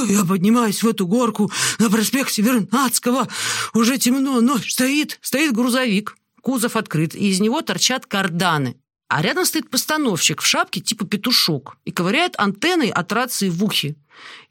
Я поднимаюсь в эту горку на проспекте Вернадского. Уже темно, ночь стоит, стоит грузовик. Кузов открыт, и из него торчат карданы. А рядом стоит постановщик в шапке типа петушок и ковыряет антенной от рации в ухе.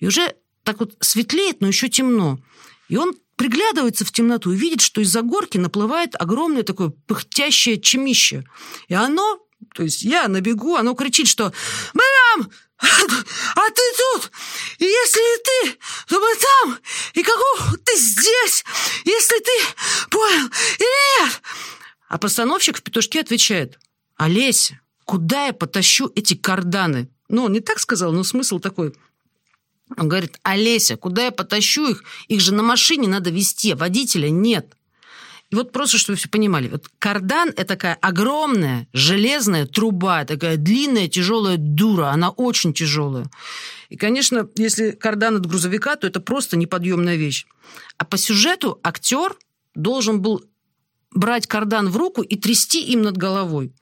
И уже так вот светлеет, но еще темно. И он приглядывается в темноту и видит, что из-за горки наплывает огромное такое пыхтящее чемище. И оно, то есть я на бегу, оно кричит, что «Мам, а ты тут? И если ты, то мы там. И какого ты здесь, если ты понял или нет?» А постановщик в петушке отвечает «Олеся, куда я потащу эти карданы?» Ну, он не так сказал, но смысл такой. Он говорит, «Олеся, куда я потащу их? Их же на машине надо везти, а водителя нет». И вот просто, чтобы вы все понимали, вот кардан – это такая огромная железная труба, такая длинная тяжелая дура, она очень тяжелая. И, конечно, если кардан от грузовика, то это просто неподъемная вещь. А по сюжету актер должен был брать кардан в руку и трясти им над головой.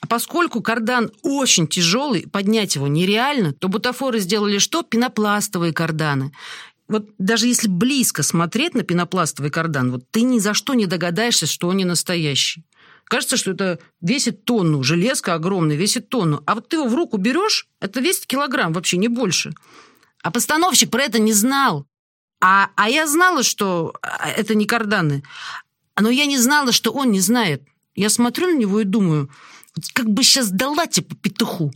А поскольку кардан очень тяжелый, поднять его нереально, то бутафоры сделали что? Пенопластовые карданы. Вот даже если близко смотреть на пенопластовый кардан, вот ты ни за что не догадаешься, что он не настоящий. Кажется, что это весит тонну, железка огромная, весит тонну. А вот ты его в руку берешь, это весит килограмм, вообще не больше. А постановщик про это не знал. А, а я знала, что а, это не карданы. Но я не знала, что он не знает. Я смотрю на него и думаю, как бы сейчас дала типа петуху.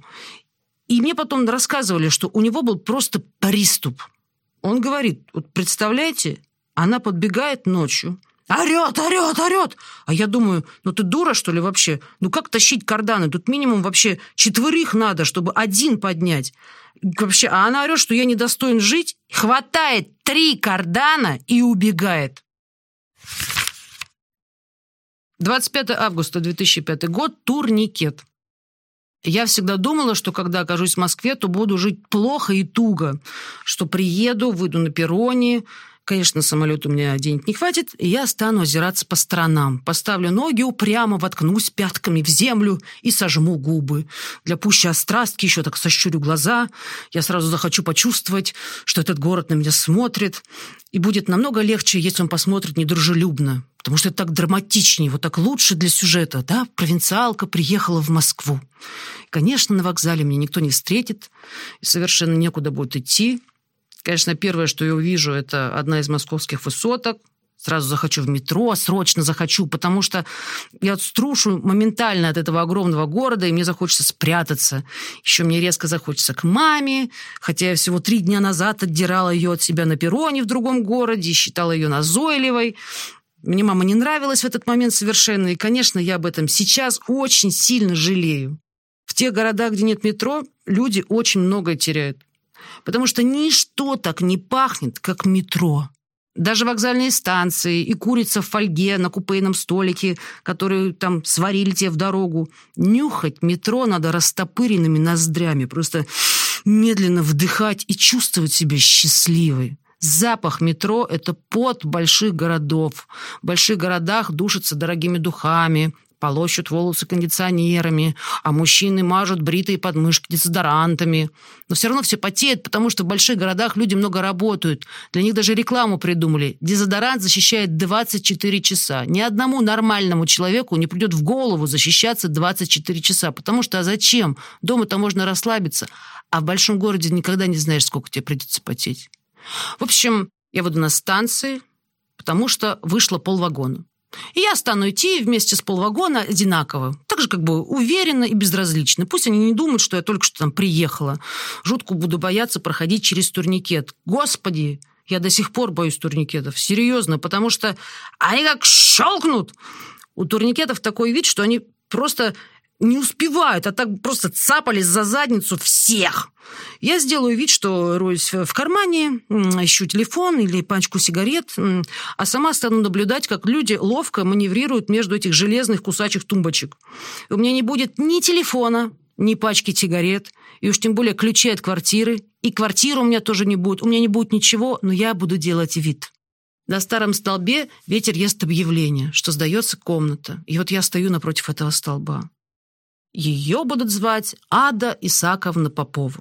И мне потом рассказывали, что у него был просто приступ. Он говорит, вот представляете, она подбегает ночью, орет, орет, орет. А я думаю, ну ты дура, что ли, вообще? Ну как тащить карданы? Тут минимум вообще четверых надо, чтобы один поднять. Вообще, а она орет, что я недостоин жить, хватает три кардана и убегает. 25 августа 2005 год. Турникет. Я всегда думала, что когда окажусь в Москве, то буду жить плохо и туго, что приеду, выйду на перроне, Конечно, самолет у меня денег не хватит, и я стану озираться по сторонам. Поставлю ноги упрямо, воткнусь пятками в землю и сожму губы. Для пущей острастки еще так сощурю глаза. Я сразу захочу почувствовать, что этот город на меня смотрит. И будет намного легче, если он посмотрит недружелюбно. Потому что это так драматичнее, вот так лучше для сюжета. Да, провинциалка приехала в Москву. Конечно, на вокзале меня никто не встретит, совершенно некуда будет идти. Конечно, первое, что я увижу, это одна из московских высоток. Сразу захочу в метро, срочно захочу, потому что я струшу моментально от этого огромного города, и мне захочется спрятаться. Еще мне резко захочется к маме, хотя я всего три дня назад отдирала ее от себя на перроне в другом городе, считала ее назойливой. Мне мама не нравилась в этот момент совершенно, и, конечно, я об этом сейчас очень сильно жалею. В тех городах, где нет метро, люди очень многое теряют потому что ничто так не пахнет, как метро. Даже вокзальные станции и курица в фольге на купейном столике, которые там сварили тебе в дорогу. Нюхать метро надо растопыренными ноздрями, просто медленно вдыхать и чувствовать себя счастливой. Запах метро – это пот больших городов. В больших городах душатся дорогими духами, полощут волосы кондиционерами, а мужчины мажут бритые подмышки дезодорантами. Но все равно все потеют, потому что в больших городах люди много работают. Для них даже рекламу придумали. Дезодорант защищает 24 часа. Ни одному нормальному человеку не придет в голову защищаться 24 часа. Потому что а зачем? Дома-то можно расслабиться. А в большом городе никогда не знаешь, сколько тебе придется потеть. В общем, я буду на станции, потому что вышло полвагона. И я стану идти вместе с полвагона одинаково. Так же как бы уверенно и безразлично. Пусть они не думают, что я только что там приехала. Жутко буду бояться проходить через турникет. Господи, я до сих пор боюсь турникетов. Серьезно, потому что они как щелкнут. У турникетов такой вид, что они просто не успевают, а так просто цапались за задницу всех. Я сделаю вид, что роюсь в кармане, ищу телефон или пачку сигарет, а сама стану наблюдать, как люди ловко маневрируют между этих железных кусачих тумбочек. У меня не будет ни телефона, ни пачки сигарет, и уж тем более ключей от квартиры. И квартиры у меня тоже не будет, у меня не будет ничего, но я буду делать вид. На старом столбе ветер ест объявление, что сдается комната. И вот я стою напротив этого столба. Ее будут звать Ада Исаковна Попова.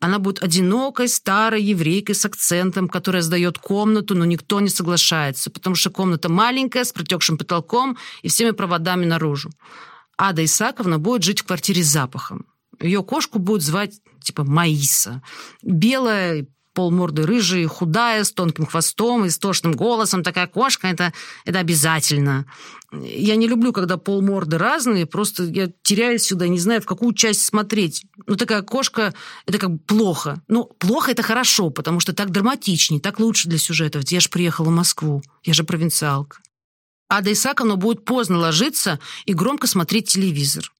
Она будет одинокой, старой еврейкой с акцентом, которая сдает комнату, но никто не соглашается, потому что комната маленькая, с протекшим потолком и всеми проводами наружу. Ада Исаковна будет жить в квартире с запахом. Ее кошку будут звать типа Маиса. Белая, полморды рыжая, худая, с тонким хвостом и с тошным голосом. Такая кошка это, – это обязательно. Я не люблю, когда полморды разные, просто я теряюсь сюда, не знаю, в какую часть смотреть. Ну, такая кошка – это как плохо. Ну, плохо – это хорошо, потому что так драматичнее, так лучше для сюжета. Ведь я же приехала в Москву, я же провинциалка. Ада Исаковна будет поздно ложиться и громко смотреть телевизор.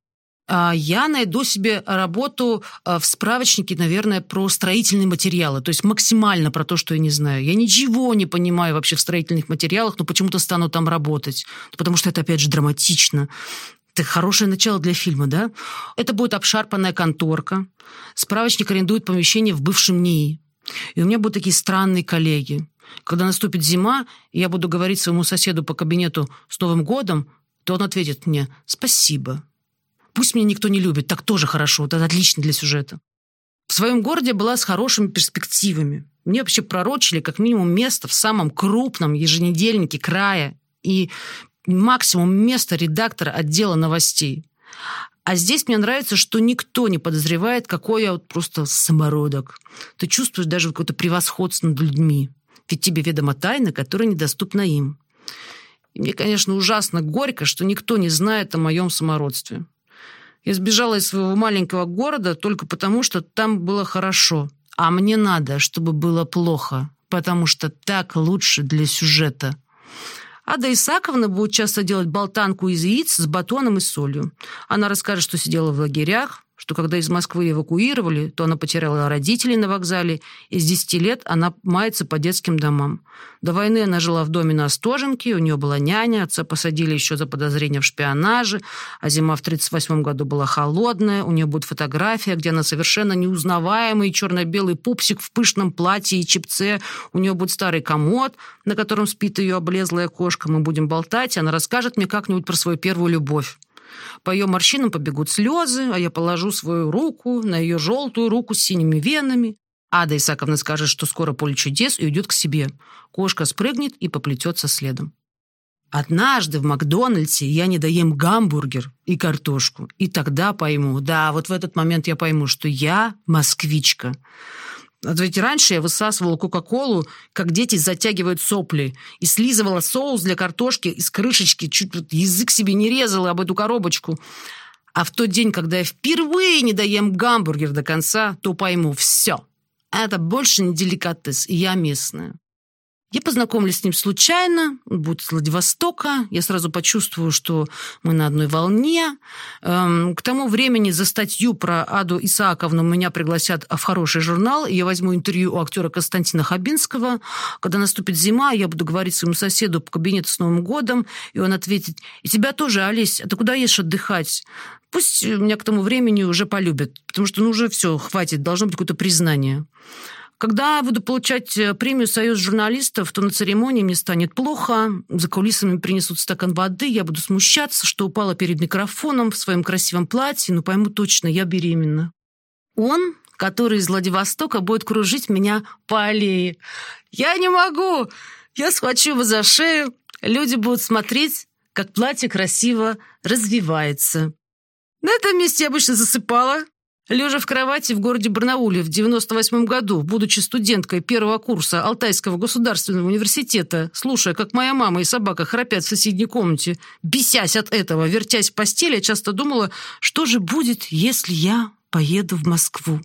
А, я найду себе работу а, в справочнике, наверное, про строительные материалы, то есть максимально про то, что я не знаю. Я ничего не понимаю вообще в строительных материалах, но почему-то стану там работать, потому что это, опять же, драматично. Это хорошее начало для фильма, да? Это будет обшарпанная конторка. Справочник арендует помещение в бывшем НИИ. И у меня будут такие странные коллеги. Когда наступит зима, и я буду говорить своему соседу по кабинету «С Новым годом», то он ответит мне «Спасибо». Пусть меня никто не любит, так тоже хорошо, это отлично для сюжета. В своем городе была с хорошими перспективами. Мне вообще пророчили как минимум место в самом крупном еженедельнике края и максимум место редактора отдела новостей. А здесь мне нравится, что никто не подозревает, какой я вот просто самородок. Ты чувствуешь даже какое-то превосходство над людьми. Ведь тебе ведома тайна, которая недоступна им. И мне, конечно, ужасно горько, что никто не знает о моем самородстве. Я сбежала из своего маленького города только потому, что там было хорошо. А мне надо, чтобы было плохо, потому что так лучше для сюжета. Ада Исаковна будет часто делать болтанку из яиц с батоном и солью. Она расскажет, что сидела в лагерях, что когда из Москвы эвакуировали, то она потеряла родителей на вокзале, и с 10 лет она мается по детским домам. До войны она жила в доме на Остоженке, у нее была няня, отца посадили еще за подозрение в шпионаже, а зима в 1938 году была холодная, у нее будет фотография, где она совершенно неузнаваемый черно-белый пупсик в пышном платье и чипце, у нее будет старый комод, на котором спит ее облезлая кошка, мы будем болтать, и она расскажет мне как-нибудь про свою первую любовь. По ее морщинам побегут слезы, а я положу свою руку на ее желтую руку с синими венами. Ада Исаковна скажет, что скоро поле чудес и уйдет к себе. Кошка спрыгнет и поплетется следом. Однажды в Макдональдсе я не доем гамбургер и картошку. И тогда пойму, да, вот в этот момент я пойму, что я москвичка. А ведь раньше я высасывала Кока-Колу, как дети затягивают сопли, и слизывала соус для картошки из крышечки, чуть вот язык себе не резала об эту коробочку. А в тот день, когда я впервые не доем гамбургер до конца, то пойму, все, это больше не деликатес, и я местная. Я познакомлюсь с ним случайно, он будет из Владивостока, я сразу почувствую, что мы на одной волне. Эм, к тому времени за статью про Аду Исааковну меня пригласят в хороший журнал, я возьму интервью у актера Константина Хабинского. Когда наступит зима, я буду говорить своему соседу по кабинету с Новым годом, и он ответит, и тебя тоже, Олесь, а ты куда едешь отдыхать? Пусть меня к тому времени уже полюбят, потому что ну уже все, хватит, должно быть какое-то признание. Когда буду получать э, премию «Союз журналистов», то на церемонии мне станет плохо, за кулисами принесут стакан воды, я буду смущаться, что упала перед микрофоном в своем красивом платье, но пойму точно, я беременна. Он, который из Владивостока, будет кружить меня по аллее. Я не могу! Я схвачу его за шею, люди будут смотреть, как платье красиво развивается. На этом месте я обычно засыпала, лежа в кровати в городе Барнауле в 98 году, будучи студенткой первого курса Алтайского государственного университета, слушая, как моя мама и собака храпят в соседней комнате, бесясь от этого, вертясь в постели, я часто думала, что же будет, если я поеду в Москву.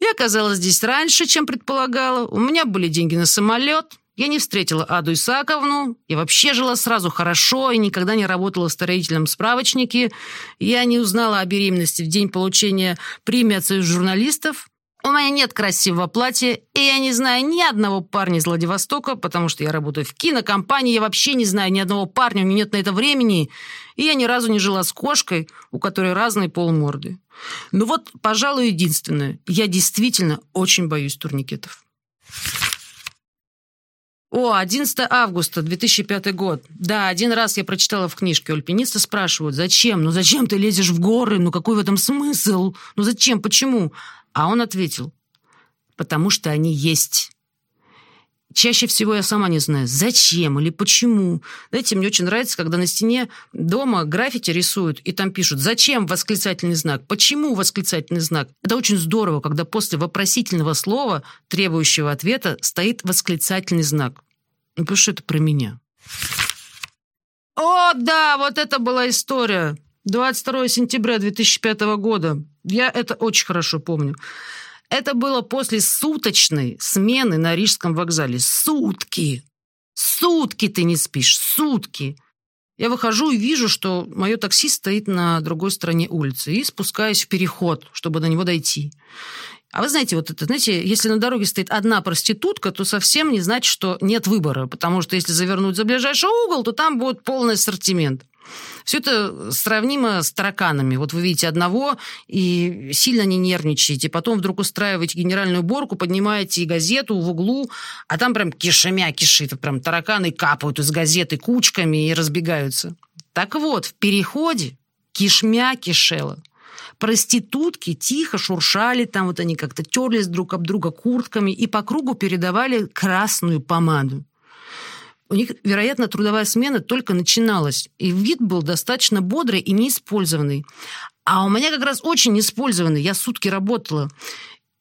Я оказалась здесь раньше, чем предполагала. У меня были деньги на самолет, я не встретила Аду Исаковну, я вообще жила сразу хорошо и никогда не работала в строительном справочнике. Я не узнала о беременности в день получения премии от Союза журналистов. У меня нет красивого платья, и я не знаю ни одного парня из Владивостока, потому что я работаю в кинокомпании, я вообще не знаю ни одного парня, у меня нет на это времени, и я ни разу не жила с кошкой, у которой разные полморды. Ну вот, пожалуй, единственное, я действительно очень боюсь турникетов. О, 11 августа 2005 год. Да, один раз я прочитала в книжке. Альпинисты спрашивают, зачем? Ну зачем ты лезешь в горы? Ну какой в этом смысл? Ну зачем? Почему? А он ответил, потому что они есть. Чаще всего я сама не знаю, зачем или почему. Знаете, мне очень нравится, когда на стене дома граффити рисуют, и там пишут «Зачем?» восклицательный знак, «Почему?» восклицательный знак. Это очень здорово, когда после вопросительного слова, требующего ответа, стоит восклицательный знак. Ну, потому что это про меня. О, да, вот это была история. 22 сентября 2005 года. Я это очень хорошо помню. Это было после суточной смены на Рижском вокзале. Сутки! Сутки ты не спишь, сутки! Я выхожу и вижу, что мое такси стоит на другой стороне улицы и спускаюсь в переход, чтобы до него дойти. А вы знаете, вот это, знаете, если на дороге стоит одна проститутка, то совсем не значит, что нет выбора, потому что если завернуть за ближайший угол, то там будет полный ассортимент. Все это сравнимо с тараканами. Вот вы видите одного и сильно не нервничаете. Потом вдруг устраиваете генеральную уборку, поднимаете газету в углу, а там прям кишемя кишит. Прям тараканы капают из газеты кучками и разбегаются. Так вот, в переходе кишмя кишела. Проститутки тихо шуршали, там вот они как-то терлись друг об друга куртками и по кругу передавали красную помаду. У них, вероятно, трудовая смена только начиналась, и вид был достаточно бодрый и неиспользованный. А у меня как раз очень использованный. Я сутки работала.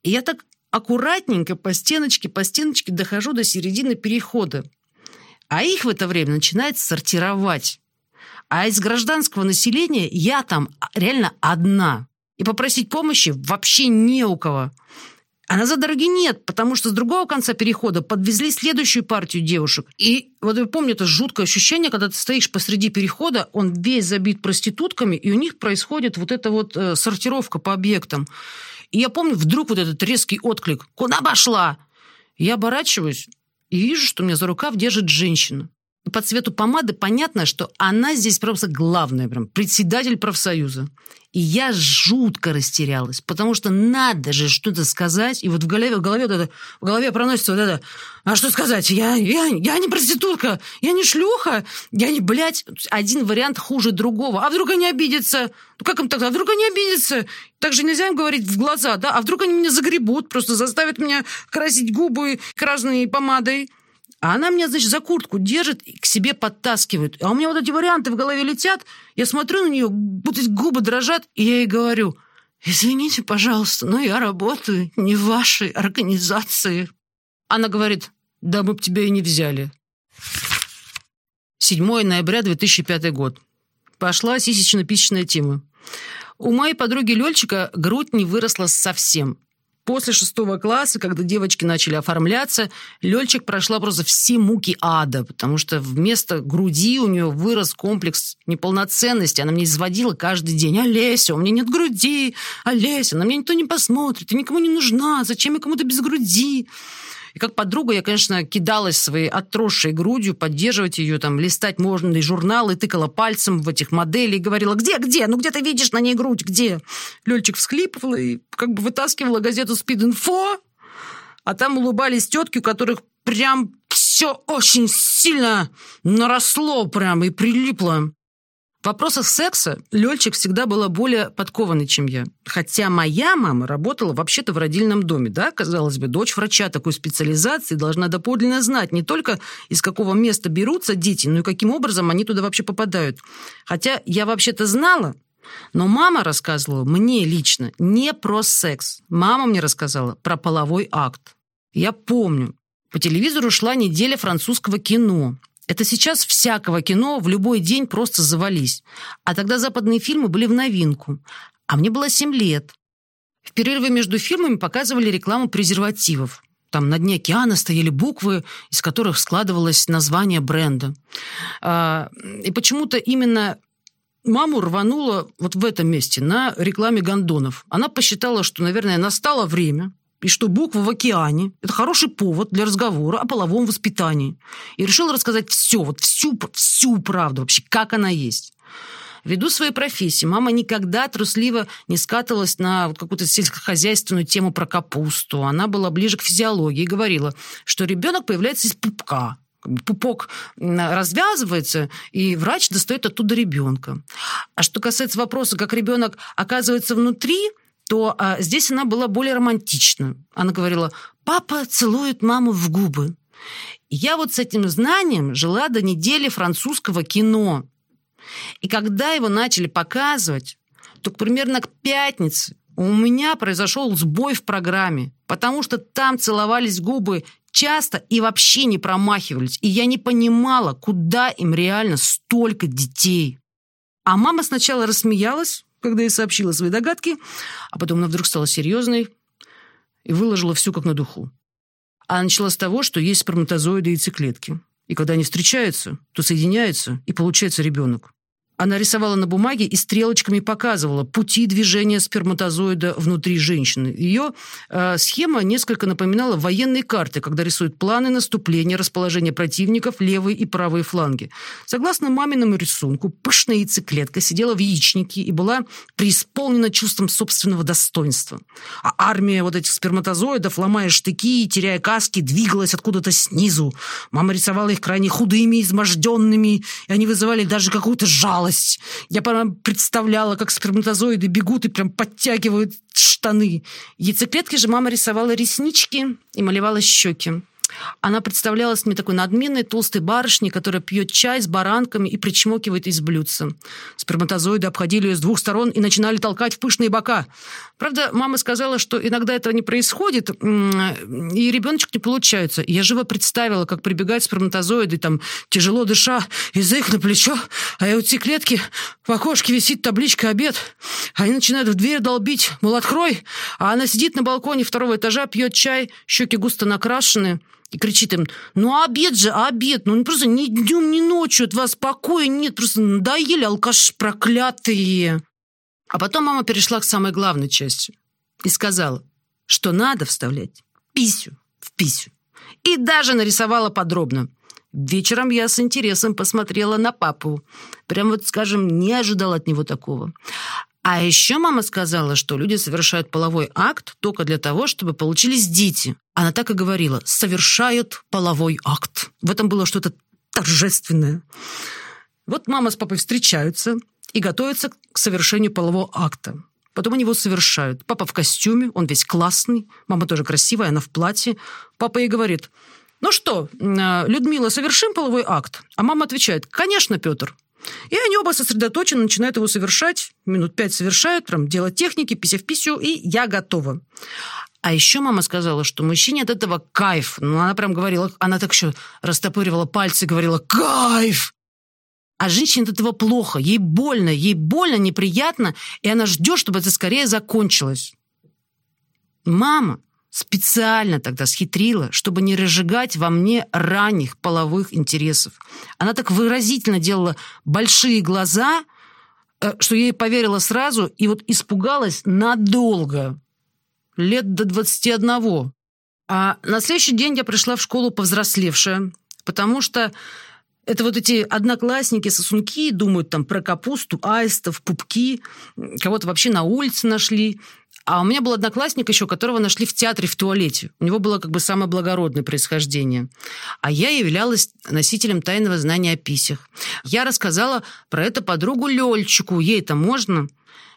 И я так аккуратненько по стеночке, по стеночке дохожу до середины перехода. А их в это время начинает сортировать. А из гражданского населения я там реально одна. И попросить помощи вообще не у кого. А назад дороги нет, потому что с другого конца перехода подвезли следующую партию девушек. И вот я помню это жуткое ощущение, когда ты стоишь посреди перехода, он весь забит проститутками, и у них происходит вот эта вот э, сортировка по объектам. И я помню вдруг вот этот резкий отклик «Куда пошла?» Я оборачиваюсь и вижу, что меня за рукав держит женщина по цвету помады понятно, что она здесь просто главная, прям председатель профсоюза. И я жутко растерялась, потому что надо же что-то сказать. И вот в голове, в голове, вот это, в голове проносится вот это, а что сказать? Я, я, я не проститутка, я не шлюха, я не, блядь, один вариант хуже другого. А вдруг они обидятся? Ну как им тогда? А вдруг они обидятся? Так же нельзя им говорить в глаза, да? А вдруг они меня загребут, просто заставят меня красить губы красной помадой? А она меня, значит, за куртку держит и к себе подтаскивает. А у меня вот эти варианты в голове летят. Я смотрю на нее, будто губы дрожат, и я ей говорю, «Извините, пожалуйста, но я работаю не в вашей организации». Она говорит, «Да мы бы тебя и не взяли». 7 ноября 2005 год. Пошла сисечно-писечная тема. У моей подруги Лёльчика грудь не выросла совсем. После шестого класса, когда девочки начали оформляться, Лёльчик прошла просто все муки ада, потому что вместо груди у нее вырос комплекс неполноценности. Она мне изводила каждый день. «Олеся, у меня нет груди! Олеся, на меня никто не посмотрит, ты никому не нужна, зачем я кому-то без груди?» И как подруга я, конечно, кидалась своей отросшей грудью, поддерживать ее, там, листать модные журналы, тыкала пальцем в этих моделей и говорила, где, где, ну где ты видишь на ней грудь, где? Лёльчик всхлипывала и как бы вытаскивала газету «Спид-инфо», а там улыбались тетки, у которых прям все очень сильно наросло прям и прилипло. Вопросах секса Лёльчик всегда была более подкованной, чем я. Хотя моя мама работала вообще-то в родильном доме, да, казалось бы, дочь врача такой специализации должна доподлинно знать не только из какого места берутся дети, но и каким образом они туда вообще попадают. Хотя я вообще-то знала, но мама рассказывала мне лично не про секс. Мама мне рассказала про половой акт. Я помню, по телевизору шла неделя французского кино. Это сейчас всякого кино в любой день просто завались. А тогда западные фильмы были в новинку. А мне было 7 лет. В перерывы между фильмами показывали рекламу презервативов. Там на дне океана стояли буквы, из которых складывалось название бренда. А, и почему-то именно маму рвануло вот в этом месте, на рекламе гондонов. Она посчитала, что, наверное, настало время, и что буква в океане – это хороший повод для разговора о половом воспитании. И решила рассказать все, вот всю, всю правду вообще, как она есть. Ввиду своей профессии мама никогда трусливо не скатывалась на вот какую-то сельскохозяйственную тему про капусту. Она была ближе к физиологии и говорила, что ребенок появляется из пупка. Пупок развязывается, и врач достает оттуда ребенка. А что касается вопроса, как ребенок оказывается внутри – то а, здесь она была более романтична. Она говорила, папа целует маму в губы. я вот с этим знанием жила до недели французского кино. И когда его начали показывать, то примерно к пятнице у меня произошел сбой в программе, потому что там целовались губы часто и вообще не промахивались. И я не понимала, куда им реально столько детей. А мама сначала рассмеялась, когда я сообщила свои догадки, а потом она вдруг стала серьезной и выложила все как на духу. А начала с того, что есть сперматозоиды и яйцеклетки. И когда они встречаются, то соединяются, и получается ребенок. Она рисовала на бумаге и стрелочками показывала пути движения сперматозоида внутри женщины. Ее э, схема несколько напоминала военные карты, когда рисуют планы наступления, расположения противников, левые и правые фланги. Согласно маминому рисунку, пышная яйцеклетка сидела в яичнике и была преисполнена чувством собственного достоинства. А армия вот этих сперматозоидов, ломая штыки и теряя каски, двигалась откуда-то снизу. Мама рисовала их крайне худыми, изможденными, и они вызывали даже какую-то жалость усталость. Я прям представляла, как сперматозоиды бегут и прям подтягивают штаны. Яйцеклетки же мама рисовала реснички и малевала щеки. Она представлялась мне такой надменной толстой барышней, которая пьет чай с баранками и причмокивает из блюдца. Сперматозоиды обходили ее с двух сторон и начинали толкать в пышные бока. Правда, мама сказала, что иногда этого не происходит, и ребеночек не получается. я живо представила, как прибегают сперматозоиды, там, тяжело дыша, их на плечо, а у эти клетки в окошке висит табличка «Обед». Они начинают в дверь долбить, мол, открой, а она сидит на балконе второго этажа, пьет чай, щеки густо накрашены, и кричит им, ну обед же, обед, ну просто ни днем, ни ночью от вас покоя нет, просто надоели алкаш проклятые. А потом мама перешла к самой главной части и сказала, что надо вставлять писю в писю. И даже нарисовала подробно. Вечером я с интересом посмотрела на папу. Прям вот, скажем, не ожидал от него такого. А еще мама сказала, что люди совершают половой акт только для того, чтобы получились дети. Она так и говорила, совершают половой акт. В этом было что-то торжественное. Вот мама с папой встречаются и готовятся к совершению полового акта. Потом они его совершают. Папа в костюме, он весь классный. Мама тоже красивая, она в платье. Папа ей говорит, ну что, э, Людмила, совершим половой акт? А мама отвечает, конечно, Петр. И они оба сосредоточенно начинают его совершать. Минут пять совершают, прям делать техники, пися в писю, и я готова. А еще мама сказала, что мужчине от этого кайф. Ну, она прям говорила, она так еще растопыривала пальцы говорила «Кайф!» А женщине от этого плохо, ей больно, ей больно, неприятно, и она ждет, чтобы это скорее закончилось. Мама специально тогда схитрила, чтобы не разжигать во мне ранних половых интересов. Она так выразительно делала большие глаза, э, что ей поверила сразу и вот испугалась надолго. Лет до 21. А на следующий день я пришла в школу повзрослевшая, потому что это вот эти одноклассники, сосунки думают там про капусту, аистов, пупки, кого-то вообще на улице нашли. А у меня был одноклассник еще, которого нашли в театре в туалете. У него было как бы самое благородное происхождение. А я являлась носителем тайного знания о писях. Я рассказала про это подругу Лёльчику. Ей-то можно?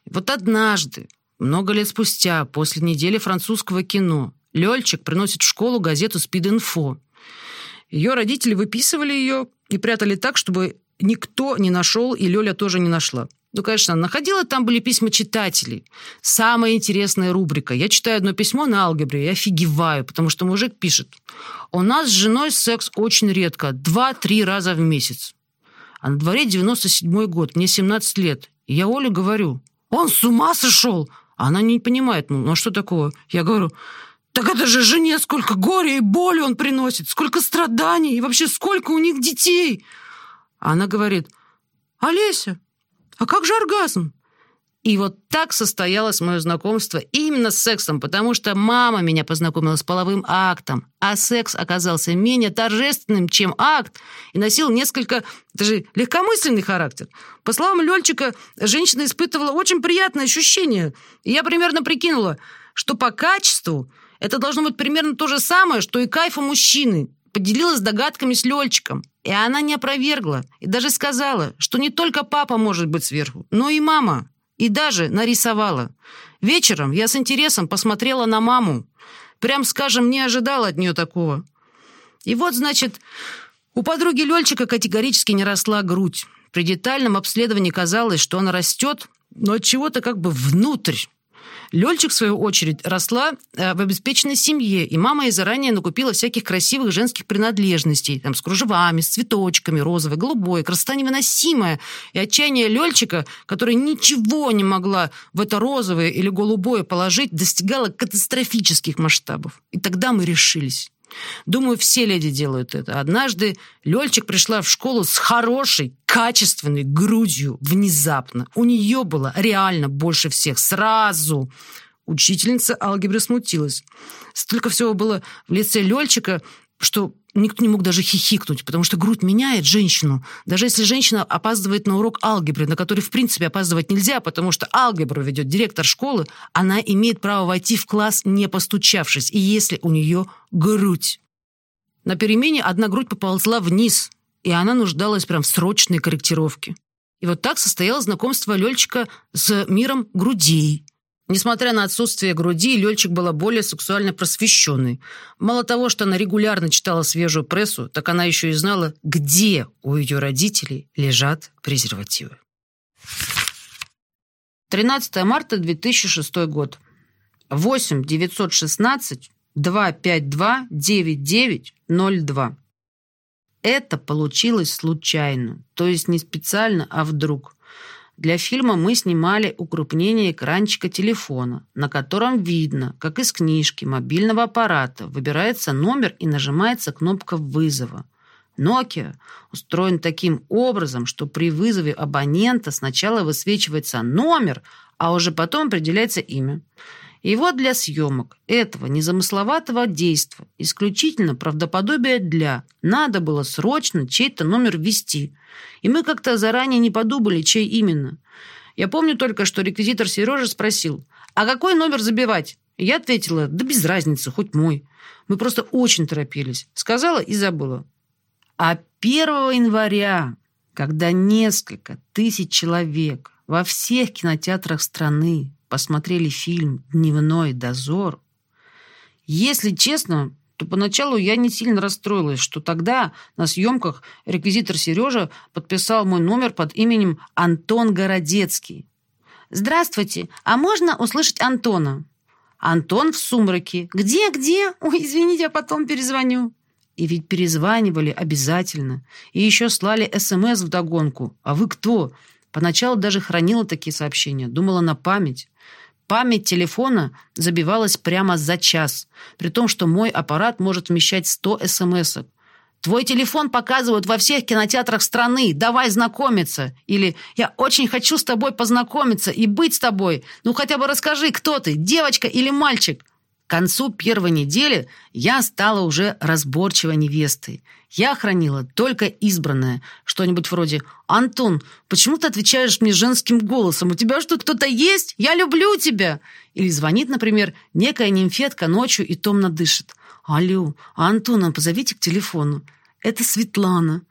Вот однажды, много лет спустя, после недели французского кино, Лёльчик приносит в школу газету «Спид-инфо». Ее родители выписывали ее и прятали так, чтобы никто не нашел, и Лёля тоже не нашла. Ну, конечно, находила, там были письма читателей. Самая интересная рубрика. Я читаю одно письмо на алгебре и офигеваю, потому что мужик пишет. У нас с женой секс очень редко, два-три раза в месяц. А на дворе 97-й год, мне 17 лет. И я Оле говорю, он с ума сошел? А она не понимает, ну, ну а что такого? Я говорю, так это же жене сколько горя и боли он приносит, сколько страданий, и вообще сколько у них детей. Она говорит, Олеся, а как же оргазм? И вот так состоялось мое знакомство именно с сексом, потому что мама меня познакомила с половым актом, а секс оказался менее торжественным, чем акт, и носил несколько даже легкомысленный характер. По словам Лёльчика, женщина испытывала очень приятное ощущение. Я примерно прикинула, что по качеству это должно быть примерно то же самое, что и кайф у мужчины. Поделилась догадками с Лёльчиком. И она не опровергла. И даже сказала, что не только папа может быть сверху, но и мама. И даже нарисовала. Вечером я с интересом посмотрела на маму. Прям, скажем, не ожидала от нее такого. И вот, значит, у подруги Лёльчика категорически не росла грудь. При детальном обследовании казалось, что она растет, но от чего-то как бы внутрь. Лёльчик, в свою очередь, росла э, в обеспеченной семье, и мама ей заранее накупила всяких красивых женских принадлежностей, там, с кружевами, с цветочками, розовой, голубой, красота невыносимая. И отчаяние Лёльчика, который ничего не могла в это розовое или голубое положить, достигало катастрофических масштабов. И тогда мы решились. Думаю, все леди делают это. Однажды Лёльчик пришла в школу с хорошей, качественной грудью внезапно. У нее было реально больше всех сразу. Учительница алгебры смутилась. Столько всего было в лице Лёльчика, что никто не мог даже хихикнуть, потому что грудь меняет женщину. Даже если женщина опаздывает на урок алгебры, на который, в принципе, опаздывать нельзя, потому что алгебру ведет директор школы, она имеет право войти в класс, не постучавшись, и если у нее грудь. На перемене одна грудь поползла вниз, и она нуждалась прям в срочной корректировке. И вот так состоялось знакомство Лёльчика с миром грудей. Несмотря на отсутствие груди, Лёльчик была более сексуально просвещенной. Мало того, что она регулярно читала свежую прессу, так она еще и знала, где у ее родителей лежат презервативы. 13 марта 2006 год. 8 916 252 9902. Это получилось случайно, то есть не специально, а вдруг. Для фильма мы снимали укрупнение экранчика телефона, на котором видно, как из книжки мобильного аппарата выбирается номер и нажимается кнопка вызова. Nokia устроен таким образом, что при вызове абонента сначала высвечивается номер, а уже потом определяется имя. И вот для съемок этого незамысловатого действа, исключительно правдоподобие для, надо было срочно чей-то номер ввести. И мы как-то заранее не подумали, чей именно. Я помню только, что реквизитор Сережа спросил, а какой номер забивать? я ответила, да без разницы, хоть мой. Мы просто очень торопились. Сказала и забыла. А 1 января, когда несколько тысяч человек во всех кинотеатрах страны посмотрели фильм «Дневной дозор», если честно, то поначалу я не сильно расстроилась, что тогда на съемках реквизитор Сережа подписал мой номер под именем Антон Городецкий. «Здравствуйте, а можно услышать Антона?» «Антон в сумраке. Где, где? Ой, извините, я потом перезвоню». И ведь перезванивали обязательно. И еще слали СМС вдогонку. «А вы кто?» Поначалу даже хранила такие сообщения, думала на память. Память телефона забивалась прямо за час, при том, что мой аппарат может вмещать 100 смс -ок. «Твой телефон показывают во всех кинотеатрах страны, давай знакомиться!» Или «Я очень хочу с тобой познакомиться и быть с тобой, ну хотя бы расскажи, кто ты, девочка или мальчик?» К концу первой недели я стала уже разборчивой невестой. Я хранила только избранное. Что-нибудь вроде «Антон, почему ты отвечаешь мне женским голосом? У тебя что, кто-то есть? Я люблю тебя!» Или звонит, например, некая нимфетка ночью и томно дышит. «Алло, Антона, позовите к телефону. Это Светлана».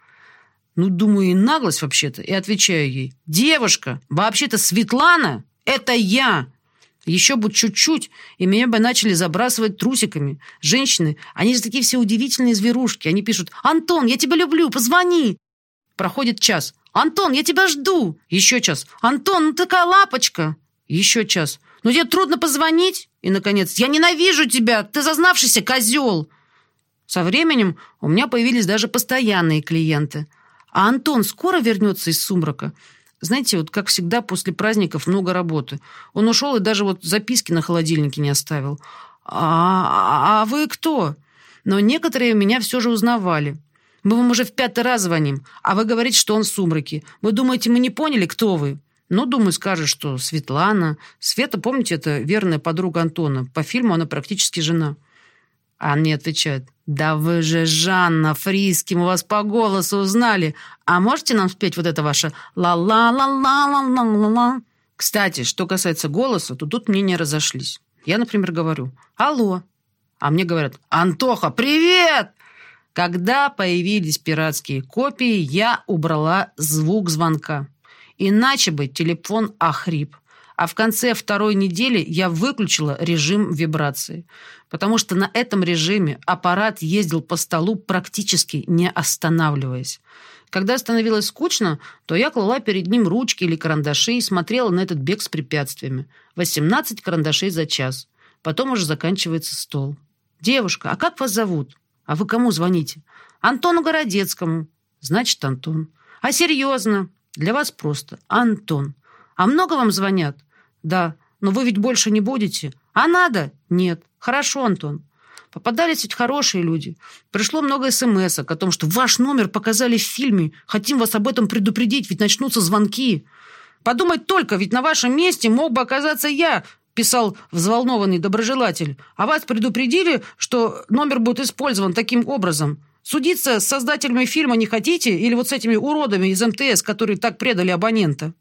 Ну, думаю, и наглость вообще-то. И отвечаю ей. «Девушка, вообще-то Светлана – это я!» Еще бы чуть-чуть, и меня бы начали забрасывать трусиками. Женщины, они же такие все удивительные зверушки. Они пишут «Антон, я тебя люблю, позвони». Проходит час. «Антон, я тебя жду». Еще час. «Антон, ну такая лапочка». Еще час. «Ну тебе трудно позвонить?» И, наконец, «Я ненавижу тебя, ты зазнавшийся козел». Со временем у меня появились даже постоянные клиенты. А Антон скоро вернется из сумрака? Знаете, вот как всегда после праздников много работы. Он ушел и даже вот записки на холодильнике не оставил. «А, а вы кто?» Но некоторые меня все же узнавали. Мы вам уже в пятый раз звоним, а вы говорите, что он в сумраке. Вы думаете, мы не поняли, кто вы? Ну, думаю, скажет, что Светлана. Света, помните, это верная подруга Антона. По фильму она практически жена. А мне отвечает, да вы же Жанна Фриски, мы вас по голосу узнали. А можете нам спеть вот это ваше ла-ла-ла-ла-ла-ла-ла-ла? Кстати, что касается голоса, то тут мнения разошлись. Я, например, говорю «Алло», а мне говорят «Антоха, привет!» Когда появились пиратские копии, я убрала звук звонка. Иначе бы телефон охрип а в конце второй недели я выключила режим вибрации, потому что на этом режиме аппарат ездил по столу практически не останавливаясь. Когда становилось скучно, то я клала перед ним ручки или карандаши и смотрела на этот бег с препятствиями. 18 карандашей за час. Потом уже заканчивается стол. «Девушка, а как вас зовут? А вы кому звоните?» «Антону Городецкому». «Значит, Антон». «А серьезно?» «Для вас просто. Антон». «А много вам звонят?» Да, но вы ведь больше не будете. А надо? Нет. Хорошо, Антон. Попадались ведь хорошие люди. Пришло много смс о том, что ваш номер показали в фильме. Хотим вас об этом предупредить, ведь начнутся звонки. Подумать только, ведь на вашем месте мог бы оказаться я, писал взволнованный доброжелатель. А вас предупредили, что номер будет использован таким образом. Судиться с создателями фильма не хотите? Или вот с этими уродами из МТС, которые так предали абонента?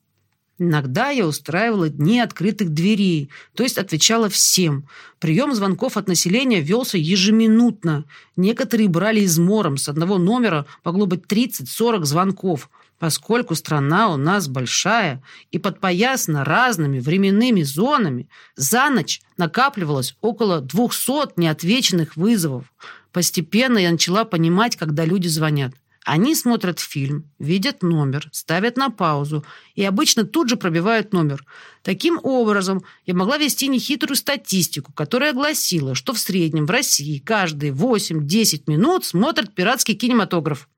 Иногда я устраивала дни открытых дверей, то есть отвечала всем. Прием звонков от населения велся ежеминутно. Некоторые брали измором. С одного номера могло быть 30-40 звонков. Поскольку страна у нас большая и подпоясана разными временными зонами, за ночь накапливалось около 200 неотвеченных вызовов. Постепенно я начала понимать, когда люди звонят. Они смотрят фильм, видят номер, ставят на паузу и обычно тут же пробивают номер. Таким образом, я могла вести нехитрую статистику, которая гласила, что в среднем в России каждые 8-10 минут смотрят пиратский кинематограф.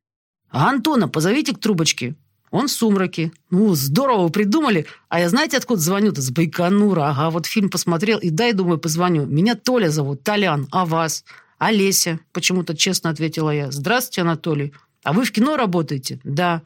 А Антона позовите к трубочке. Он в сумраке. Ну, здорово вы придумали. А я знаете, откуда звоню Из Байконура. Ага, вот фильм посмотрел и дай, думаю, позвоню. Меня Толя зовут, Толян. А вас? Олеся, почему-то честно ответила я. Здравствуйте, Анатолий. А вы в кино работаете? Да.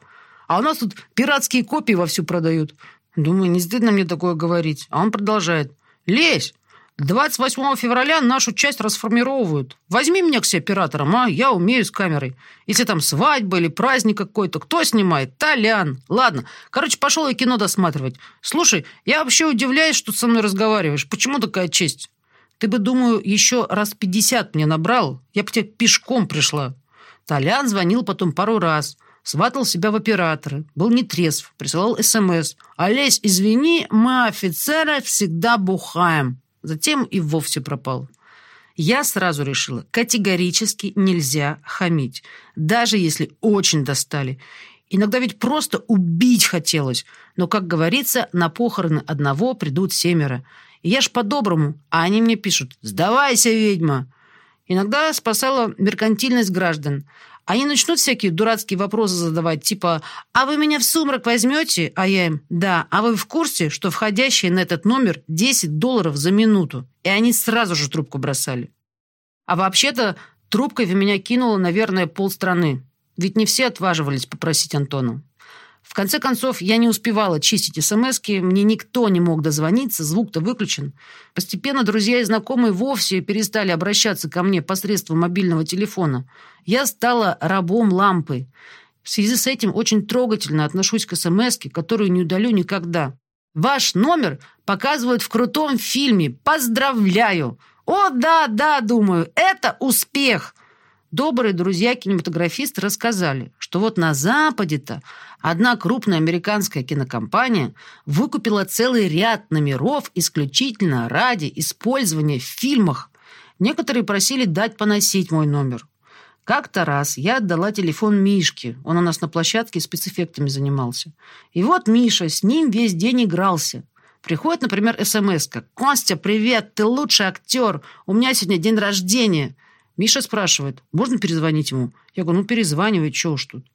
А у нас тут пиратские копии вовсю продают. Думаю, не стыдно мне такое говорить. А он продолжает. Лезь! 28 февраля нашу часть расформировывают. Возьми меня к себе оператором, а? Я умею с камерой. Если там свадьба или праздник какой-то, кто снимает? Толян. Ладно. Короче, пошел я кино досматривать. Слушай, я вообще удивляюсь, что со мной разговариваешь. Почему такая честь? Ты бы, думаю, еще раз 50 мне набрал. Я бы тебе пешком пришла. Толян звонил потом пару раз, сватал себя в операторы, был нетрезв, присылал СМС. «Олесь, извини, мы, офицеры, всегда бухаем». Затем и вовсе пропал. Я сразу решила, категорически нельзя хамить, даже если очень достали. Иногда ведь просто убить хотелось. Но, как говорится, на похороны одного придут семеро. И я ж по-доброму, а они мне пишут «Сдавайся, ведьма!» Иногда спасала меркантильность граждан. Они начнут всякие дурацкие вопросы задавать, типа «А вы меня в сумрак возьмете?» А я им «Да, а вы в курсе, что входящий на этот номер 10 долларов за минуту?» И они сразу же трубку бросали. А вообще-то трубкой в меня кинуло, наверное, полстраны. Ведь не все отваживались попросить Антона. В конце концов, я не успевала чистить СМСки, мне никто не мог дозвониться, звук-то выключен. Постепенно друзья и знакомые вовсе перестали обращаться ко мне посредством мобильного телефона. Я стала рабом лампы. В связи с этим очень трогательно отношусь к СМСке, которую не удалю никогда. Ваш номер показывают в крутом фильме. Поздравляю! О, да, да, думаю, это успех! Добрые друзья-кинематографисты рассказали, что вот на Западе-то одна крупная американская кинокомпания выкупила целый ряд номеров исключительно ради использования в фильмах. Некоторые просили дать поносить мой номер. Как-то раз я отдала телефон Мишке. Он у нас на площадке спецэффектами занимался. И вот Миша с ним весь день игрался. Приходит, например, смс -ка. «Костя, привет, ты лучший актер. У меня сегодня день рождения». Миша спрашивает, можно перезвонить ему? Я говорю, ну перезванивай, что уж тут.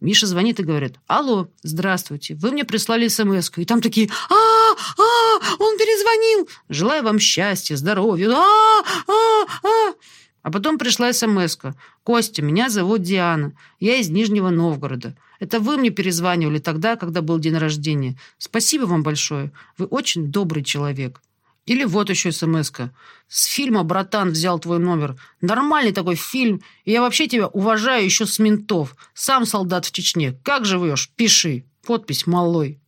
Миша звонит и говорит, алло, здравствуйте, вы мне прислали смс И там такие, а, а, он перезвонил. Желаю вам счастья, здоровья. А, а, а. А потом пришла смс -ка. «Костя, меня зовут Диана. Я из Нижнего Новгорода. Это вы мне перезванивали тогда, когда был день рождения. Спасибо вам большое. Вы очень добрый человек». Или вот еще смс -ка. С фильма «Братан» взял твой номер. Нормальный такой фильм. Я вообще тебя уважаю еще с ментов. Сам солдат в Чечне. Как живешь? Пиши. Подпись «Малой».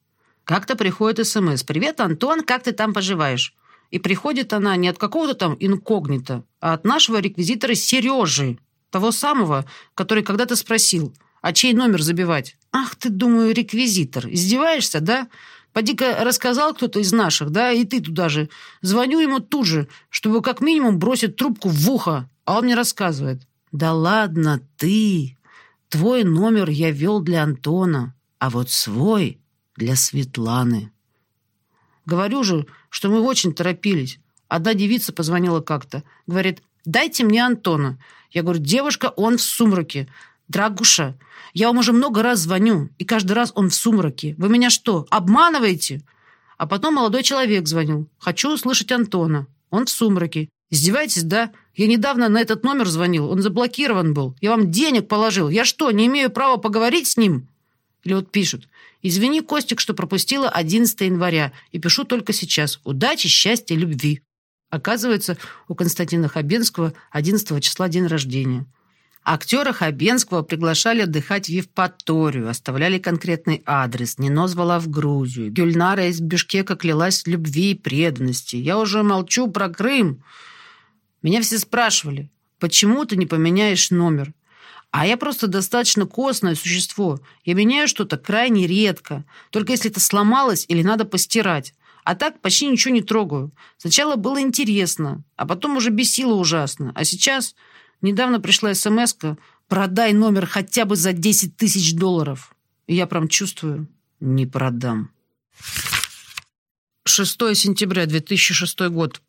Как-то приходит смс. «Привет, Антон, как ты там поживаешь?» И приходит она не от какого-то там инкогнито, а от нашего реквизитора Сережи, того самого, который когда-то спросил, а чей номер забивать? Ах ты, думаю, реквизитор. Издеваешься, да? Поди-ка рассказал кто-то из наших, да, и ты туда же. Звоню ему тут же, чтобы как минимум бросить трубку в ухо. А он мне рассказывает. Да ладно ты. Твой номер я вел для Антона, а вот свой для Светланы. Говорю же, что мы очень торопились. Одна девица позвонила как-то. Говорит, дайте мне Антона. Я говорю, девушка, он в сумраке. Драгуша, я вам уже много раз звоню, и каждый раз он в сумраке. Вы меня что, обманываете? А потом молодой человек звонил. Хочу услышать Антона. Он в сумраке. Издеваетесь, да? Я недавно на этот номер звонил. Он заблокирован был. Я вам денег положил. Я что, не имею права поговорить с ним? Или вот пишут. Извини, Костик, что пропустила 11 января и пишу только сейчас. Удачи, счастья, любви. Оказывается, у Константина Хабенского 11 числа день рождения. Актера Хабенского приглашали отдыхать в Евпаторию, оставляли конкретный адрес. Нино звала в Грузию. Гюльнара из Бишкека клялась в любви и преданности. Я уже молчу про Крым. Меня все спрашивали, почему ты не поменяешь номер? А я просто достаточно костное существо. Я меняю что-то крайне редко. Только если это сломалось или надо постирать. А так почти ничего не трогаю. Сначала было интересно, а потом уже бесило ужасно. А сейчас недавно пришла смс «Продай номер хотя бы за 10 тысяч долларов». Я прям чувствую, не продам. 6 сентября 2006 год.